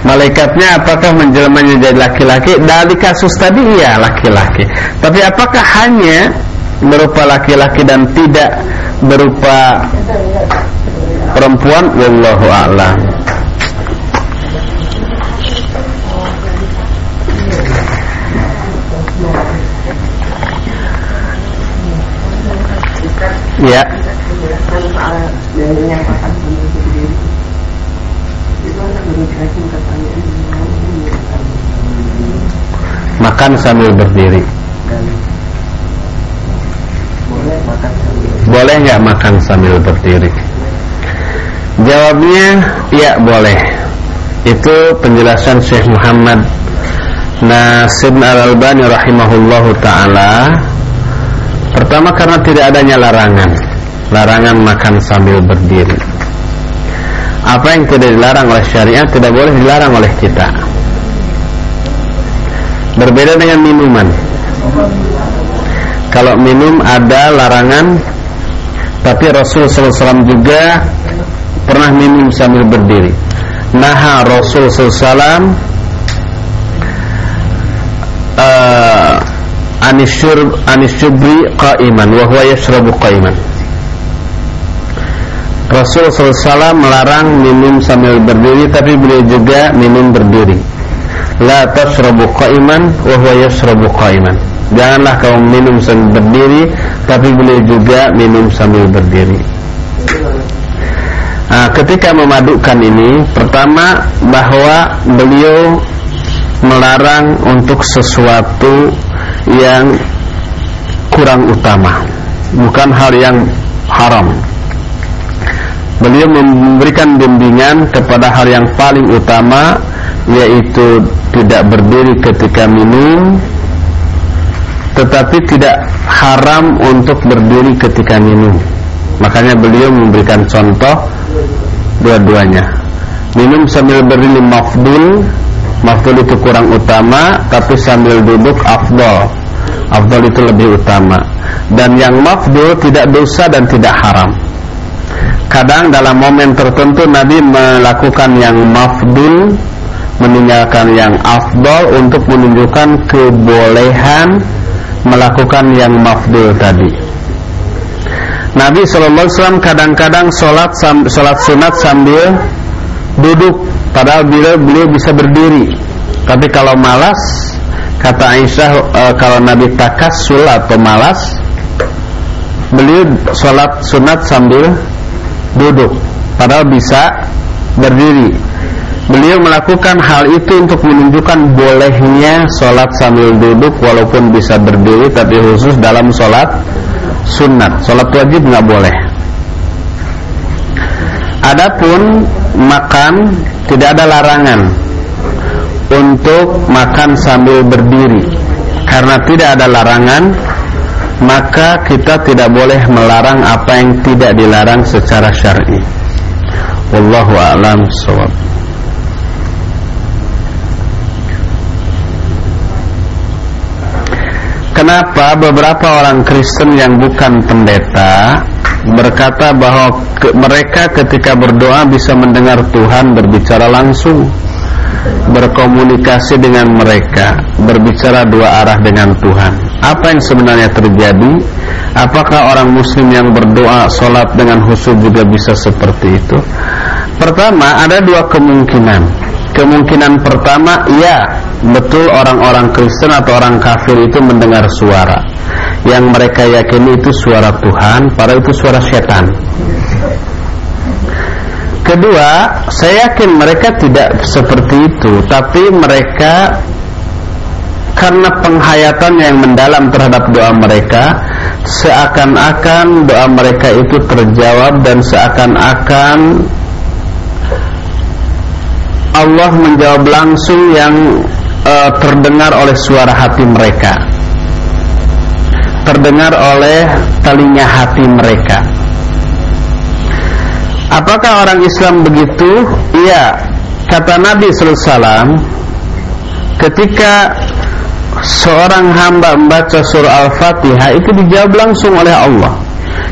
A: Malaikatnya apakah menjelmanya jadi laki-laki? Dari kasus tadi iya laki-laki. Tapi apakah hanya berupa laki-laki dan tidak berupa perempuan wallahu a'lam Ya. Makan sambil berdiri. Boleh nggak makan sambil berdiri? Jawabnya ya boleh. Itu penjelasan Syekh Muhammad Nasib Al-Albani rahimahullahu taala. Pertama karena tidak adanya larangan. Larangan makan sambil berdiri. Apa yang tidak dilarang oleh syariat tidak boleh dilarang oleh kita. Berbeda dengan minuman. Kalau minum ada larangan tapi Rasul SAW juga pernah minum sambil berdiri. Naha Rasul SAW uh, anisyur anisyubri qaiman wa huwa yashrabu qaiman. Rasul SAW melarang minum sambil berdiri tapi beliau juga minum berdiri. La tashrabu qaiman wa huwa yashrabu qaiman. Janganlah kamu minum sambil berdiri Tapi boleh juga minum sambil berdiri nah, Ketika memadukan ini Pertama bahwa beliau melarang untuk sesuatu yang kurang utama Bukan hal yang haram Beliau memberikan bimbingan kepada hal yang paling utama Yaitu tidak berdiri ketika minum tetapi tidak haram untuk berdiri ketika minum. Makanya beliau memberikan contoh dua-duanya. Minum sambil berdiri mafdul, mafdul itu kurang utama, tapi sambil duduk afdol. Afdol itu lebih utama. Dan yang mafdul tidak dosa dan tidak haram. Kadang dalam momen tertentu Nabi melakukan yang mafdul meninggalkan yang afdol untuk menunjukkan kebolehan melakukan yang mafdul tadi. Nabi SAW kadang-kadang sholat sholat sunat sambil duduk, padahal beliau beliau bisa berdiri. Tapi kalau malas, kata Aisyah e, kalau Nabi takasul atau malas, beliau sholat sunat sambil duduk, padahal bisa berdiri. Beliau melakukan hal itu untuk menunjukkan bolehnya sholat sambil duduk walaupun bisa berdiri tapi khusus dalam sholat sunat. Sholat wajib nggak boleh. Adapun makan tidak ada larangan untuk makan sambil berdiri karena tidak ada larangan maka kita tidak boleh melarang apa yang tidak dilarang secara syar'i. Wallahu a'lam shawab. Kenapa beberapa orang Kristen yang bukan pendeta berkata bahwa ke, mereka ketika berdoa bisa mendengar Tuhan berbicara langsung, berkomunikasi dengan mereka, berbicara dua arah dengan Tuhan. Apa yang sebenarnya terjadi? Apakah orang Muslim yang berdoa, sholat dengan khusyuk juga bisa seperti itu? Pertama, ada dua kemungkinan. Kemungkinan pertama, ya, betul orang-orang Kristen atau orang kafir itu mendengar suara. Yang mereka yakini itu suara Tuhan, para itu suara setan. Kedua, saya yakin mereka tidak seperti itu, tapi mereka karena penghayatan yang mendalam terhadap doa mereka, seakan-akan doa mereka itu terjawab dan seakan-akan Allah menjawab langsung yang uh, terdengar oleh suara hati mereka. Terdengar oleh telinga hati mereka. Apakah orang Islam begitu? iya. Kata Nabi SAW ketika seorang hamba membaca surah Al-Fatihah itu dijawab langsung oleh Allah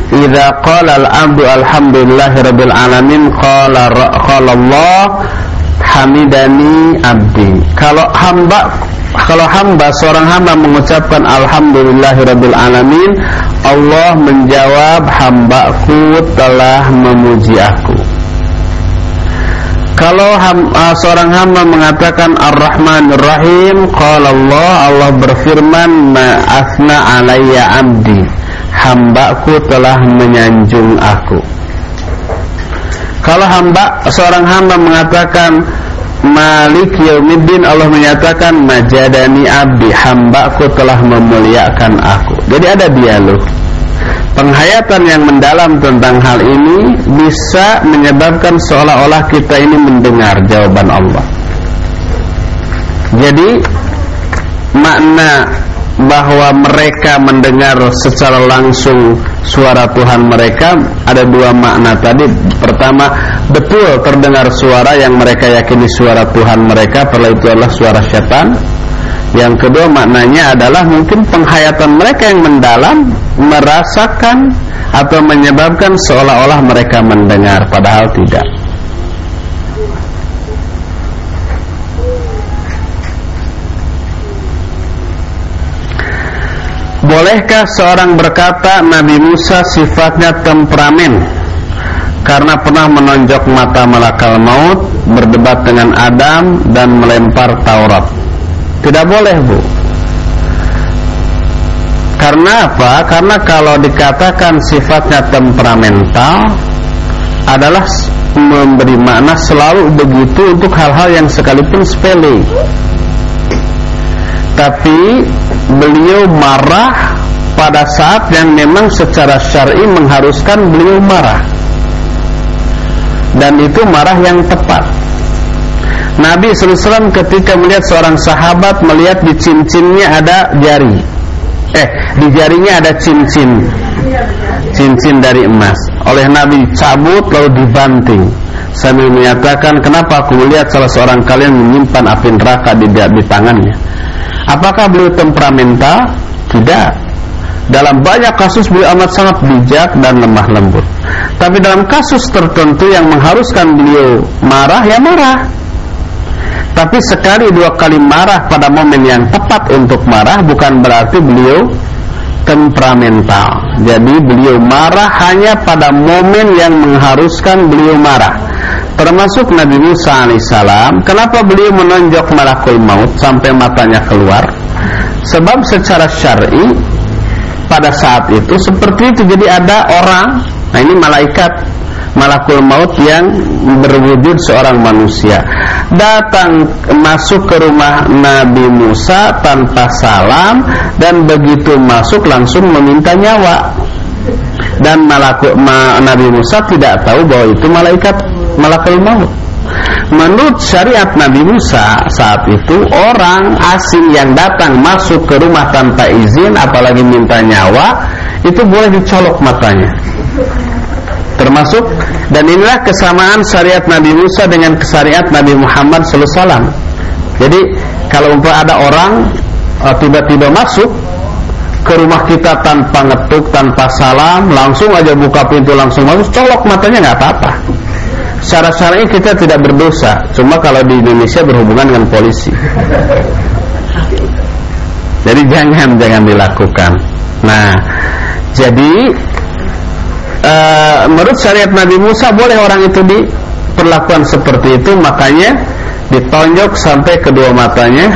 A: Idza qala al-abdu alhamdulillahi rabbil alamin qala qala Allah hamidani abdi. Kalau hamba kalau hamba seorang hamba mengucapkan alhamdulillahi rabbil alamin, Allah menjawab hambaku telah memuji aku. Kalau ham, uh, seorang hamba mengatakan Ar-Rahmanir Rahim, qala Allah Allah berfirman ma asna alayya abdi hambaku telah menyanjung aku kalau hamba seorang hamba mengatakan Malik Yaumiddin Allah menyatakan majadani abdi hambaku telah memuliakan aku. Jadi ada dialog. Penghayatan yang mendalam tentang hal ini bisa menyebabkan seolah-olah kita ini mendengar jawaban Allah. Jadi makna bahwa mereka mendengar secara langsung suara Tuhan mereka ada dua makna tadi pertama betul terdengar suara yang mereka yakini suara Tuhan mereka padahal itu adalah suara setan yang kedua maknanya adalah mungkin penghayatan mereka yang mendalam merasakan atau menyebabkan seolah-olah mereka mendengar padahal tidak Bolehkah seorang berkata Nabi Musa sifatnya temperamen karena pernah menonjok mata malakal maut, berdebat dengan Adam dan melempar Taurat? Tidak boleh, Bu. Karena apa? Karena kalau dikatakan sifatnya temperamental adalah memberi makna selalu begitu untuk hal-hal yang sekalipun sepele tapi beliau marah pada saat yang memang secara syar'i mengharuskan beliau marah dan itu marah yang tepat Nabi SAW ketika melihat seorang sahabat melihat di cincinnya ada jari eh di jarinya ada cincin cincin dari emas oleh Nabi cabut lalu dibanting sambil menyatakan kenapa aku melihat salah seorang kalian menyimpan api neraka di, di tangannya Apakah beliau temperamental? Tidak. Dalam banyak kasus beliau amat sangat bijak dan lemah lembut. Tapi dalam kasus tertentu yang mengharuskan beliau marah, ya marah. Tapi sekali dua kali marah pada momen yang tepat untuk marah bukan berarti beliau temperamental. Jadi beliau marah hanya pada momen yang mengharuskan beliau marah. Termasuk Nabi Musa alaihissalam kenapa beliau menonjok malakul maut sampai matanya keluar? Sebab secara syar'i pada saat itu seperti itu. Jadi ada orang nah ini malaikat malakul maut yang berwujud seorang manusia datang masuk ke rumah Nabi Musa tanpa salam dan begitu masuk langsung meminta nyawa dan malakul ma, Nabi Musa tidak tahu bahwa itu malaikat malakul maut. Menurut syariat Nabi Musa saat itu orang asing yang datang masuk ke rumah tanpa izin apalagi minta nyawa itu boleh dicolok matanya. Termasuk dan inilah kesamaan syariat Nabi Musa dengan syariat Nabi Muhammad SAW. Jadi kalau ada orang uh, tiba-tiba masuk ke rumah kita tanpa ngetuk, tanpa salam, langsung aja buka pintu langsung masuk, colok matanya nggak apa-apa. Secara syar'i kita tidak berdosa cuma kalau di Indonesia berhubungan dengan polisi. Jadi jangan jangan dilakukan. Nah jadi uh, menurut syariat Nabi Musa boleh orang itu diperlakukan seperti itu makanya ditonjok sampai kedua matanya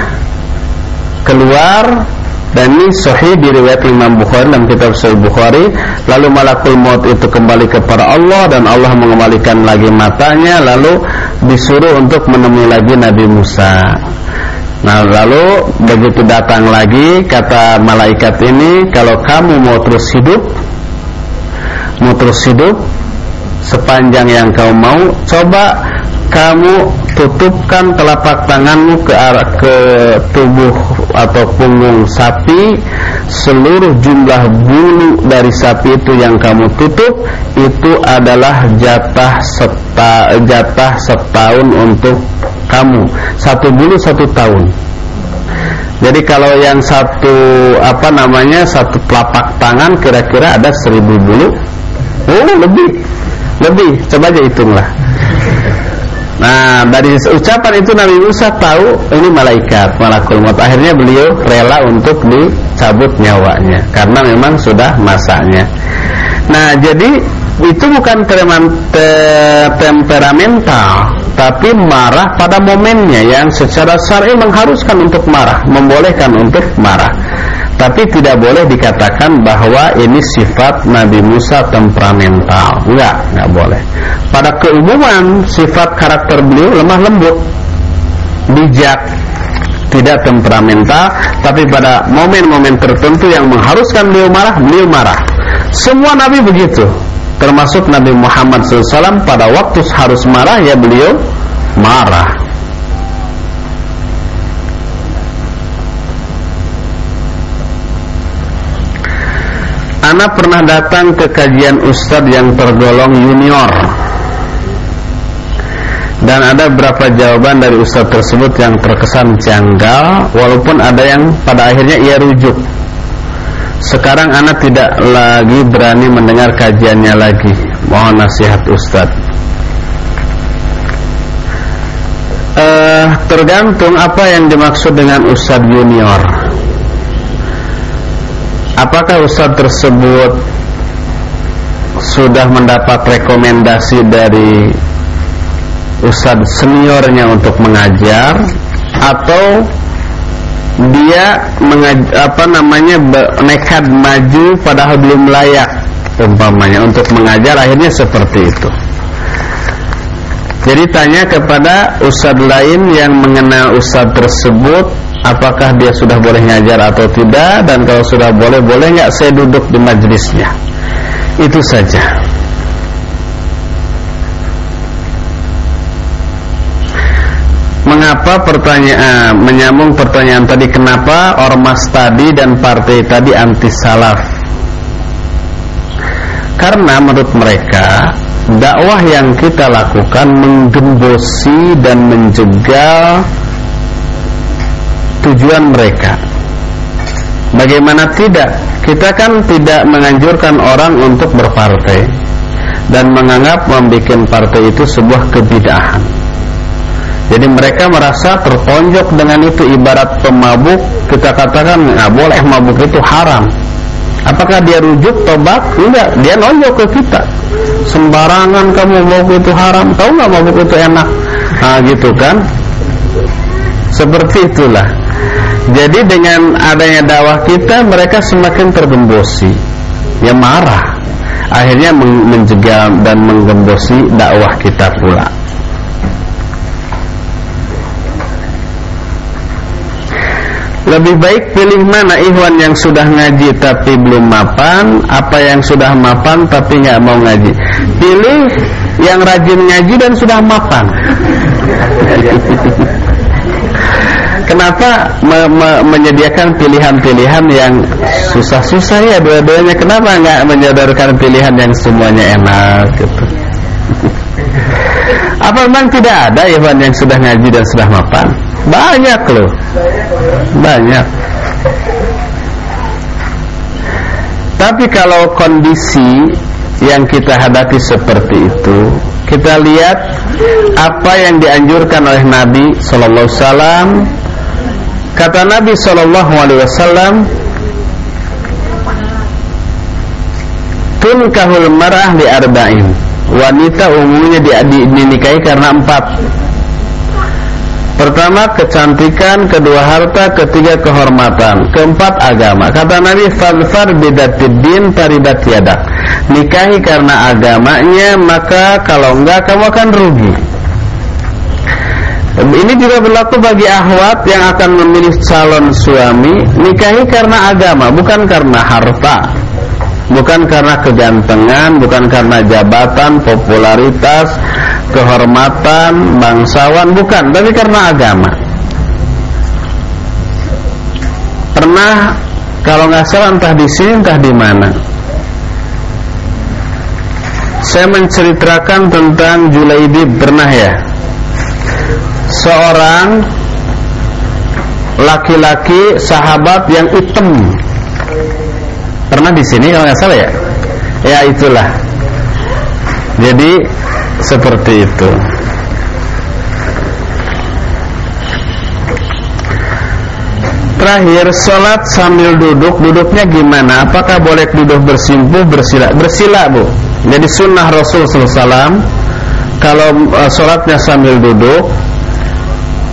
A: keluar. Dan ini sahih diriwayat Imam Bukhari dalam kitab Sahih Bukhari. Lalu malakul maut itu kembali kepada Allah dan Allah mengembalikan lagi matanya lalu disuruh untuk menemui lagi Nabi Musa. Nah lalu begitu datang lagi kata malaikat ini kalau kamu mau terus hidup mau terus hidup sepanjang yang kau mau coba kamu tutupkan telapak tanganmu ke arah ke tubuh atau punggung sapi. Seluruh jumlah bulu dari sapi itu yang kamu tutup itu adalah jatah seta, jatah setahun untuk kamu. Satu bulu satu tahun. Jadi kalau yang satu apa namanya satu telapak tangan kira-kira ada seribu bulu oh lebih lebih coba aja hitunglah Nah dari ucapan itu Nabi Musa tahu ini malaikat malakul maut. Akhirnya beliau rela untuk dicabut nyawanya karena memang sudah masanya. Nah jadi itu bukan temperamental tapi marah pada momennya yang secara syar'i mengharuskan untuk marah, membolehkan untuk marah. Tapi tidak boleh dikatakan bahwa ini sifat Nabi Musa temperamental. Enggak, enggak boleh. Pada keumuman sifat karakter beliau lemah lembut, bijak, tidak temperamental, tapi pada momen-momen tertentu yang mengharuskan beliau marah, beliau marah. Semua nabi begitu, termasuk Nabi Muhammad SAW pada waktu harus marah ya beliau marah. Ana pernah datang ke kajian ustadz yang tergolong junior. Dan ada beberapa jawaban dari ustadz tersebut yang terkesan janggal Walaupun ada yang pada akhirnya ia rujuk. Sekarang Ana tidak lagi berani mendengar kajiannya lagi. Mohon nasihat ustadz. Uh, Tergantung apa yang dimaksud dengan ustadz junior apakah ustadz tersebut sudah mendapat rekomendasi dari ustadz seniornya untuk mengajar? Atau dia mengaj apa namanya nekat maju padahal belum layak umpamanya untuk mengajar akhirnya seperti itu. Jadi tanya kepada ustadz lain yang mengenal ustadz tersebut apakah dia sudah boleh ngajar atau tidak? Dan kalau sudah boleh boleh nggak saya duduk di majlisnya? Itu saja. Mengapa pertanyaan menyambung pertanyaan tadi? Kenapa ormas tadi dan partai tadi anti salaf karena menurut mereka dakwah yang kita lakukan menggembosi dan menjegal tujuan mereka. Bagaimana tidak? Kita kan tidak menganjurkan orang untuk berpartai Dan menganggap membuat partai itu sebuah kebidahan. Jadi mereka merasa tertonjok dengan itu Ibarat pemabuk. Kita katakan nggak boleh mabuk itu haram. Apakah dia rujuk tobat? Enggak, dia nonjok ke kita. Sembarangan kamu mabuk itu haram Tahu nggak mabuk itu enak? Nah gitu kan? Seperti itulah jadi dengan adanya dakwah kita mereka semakin tergembosi, ya marah. Akhirnya menjegal dan menggembosi dakwah kita pula. Lebih baik pilih mana ikhwan yang sudah ngaji tapi belum mapan Apa yang sudah mapan tapi nggak mau ngaji Pilih yang rajin ngaji dan sudah mapan kenapa me me menyediakan pilihan-pilihan yang susah-susah ya? Dua-duanya. Kenapa nggak menyodorkan pilihan yang semuanya enak gitu? Apa memang tidak ada Iwan yang sudah ngaji dan sudah mapan? Banyak loh. Banyak. Tapi kalau kondisi yang kita hadapi seperti itu kita lihat apa yang dianjurkan oleh Nabi Sallallahu Alaihi Wasallam Kata Nabi Shallallahu Alaihi Wasallam, tunkahul marah di arba'in. Wanita umumnya di, di, dinikahi karena empat. Pertama kecantikan, kedua harta, ketiga kehormatan, keempat agama. Kata Nabi Fadfar bidatiddin taridat yadak. Nikahi karena agamanya, maka kalau enggak kamu akan rugi. Ini juga berlaku bagi ahwat yang akan memilih calon suami Nikahi karena agama, bukan karena harta bukan karena kegantengan, bukan karena jabatan, popularitas, kehormatan, bangsawan, bukan, tapi karena agama. Pernah kalau nggak salah entah di sini entah di mana. Saya menceritakan tentang Julaidi pernah ya. Seorang laki-laki sahabat yang hitam. Pernah di sini kalau nggak salah ya? Ya itulah. Jadi seperti itu. Terakhir sholat sambil duduk. Duduknya gimana? Apakah boleh duduk bersimpuh bersila? Bersila bu. Jadi sunnah Rasul SAW kalau uh, sholatnya sambil duduk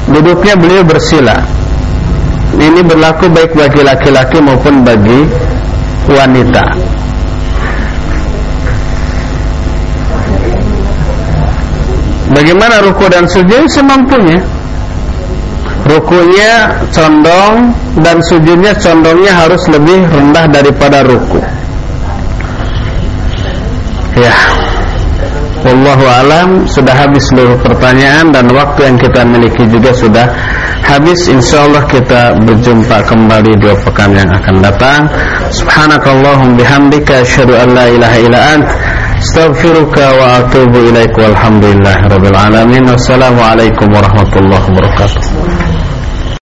A: duduknya beliau bersila ini berlaku baik bagi laki-laki maupun bagi wanita. Bagaimana ruku dan sujud semampunya? Rukunya condong dan sujudnya condongnya harus lebih rendah daripada ruku. Ya. Wallahu alam sudah habis seluruh pertanyaan dan waktu yang kita miliki juga sudah habis. Insyaallah kita berjumpa kembali dua pekan yang akan datang. Subhanakallahum bihamdika asyhadu an la ilaha illa ant astaghfiruka wa atubu ilaik walhamdulillahi rabbil alamin. Wassalamu alaikum warahmatullahi wabarakatuh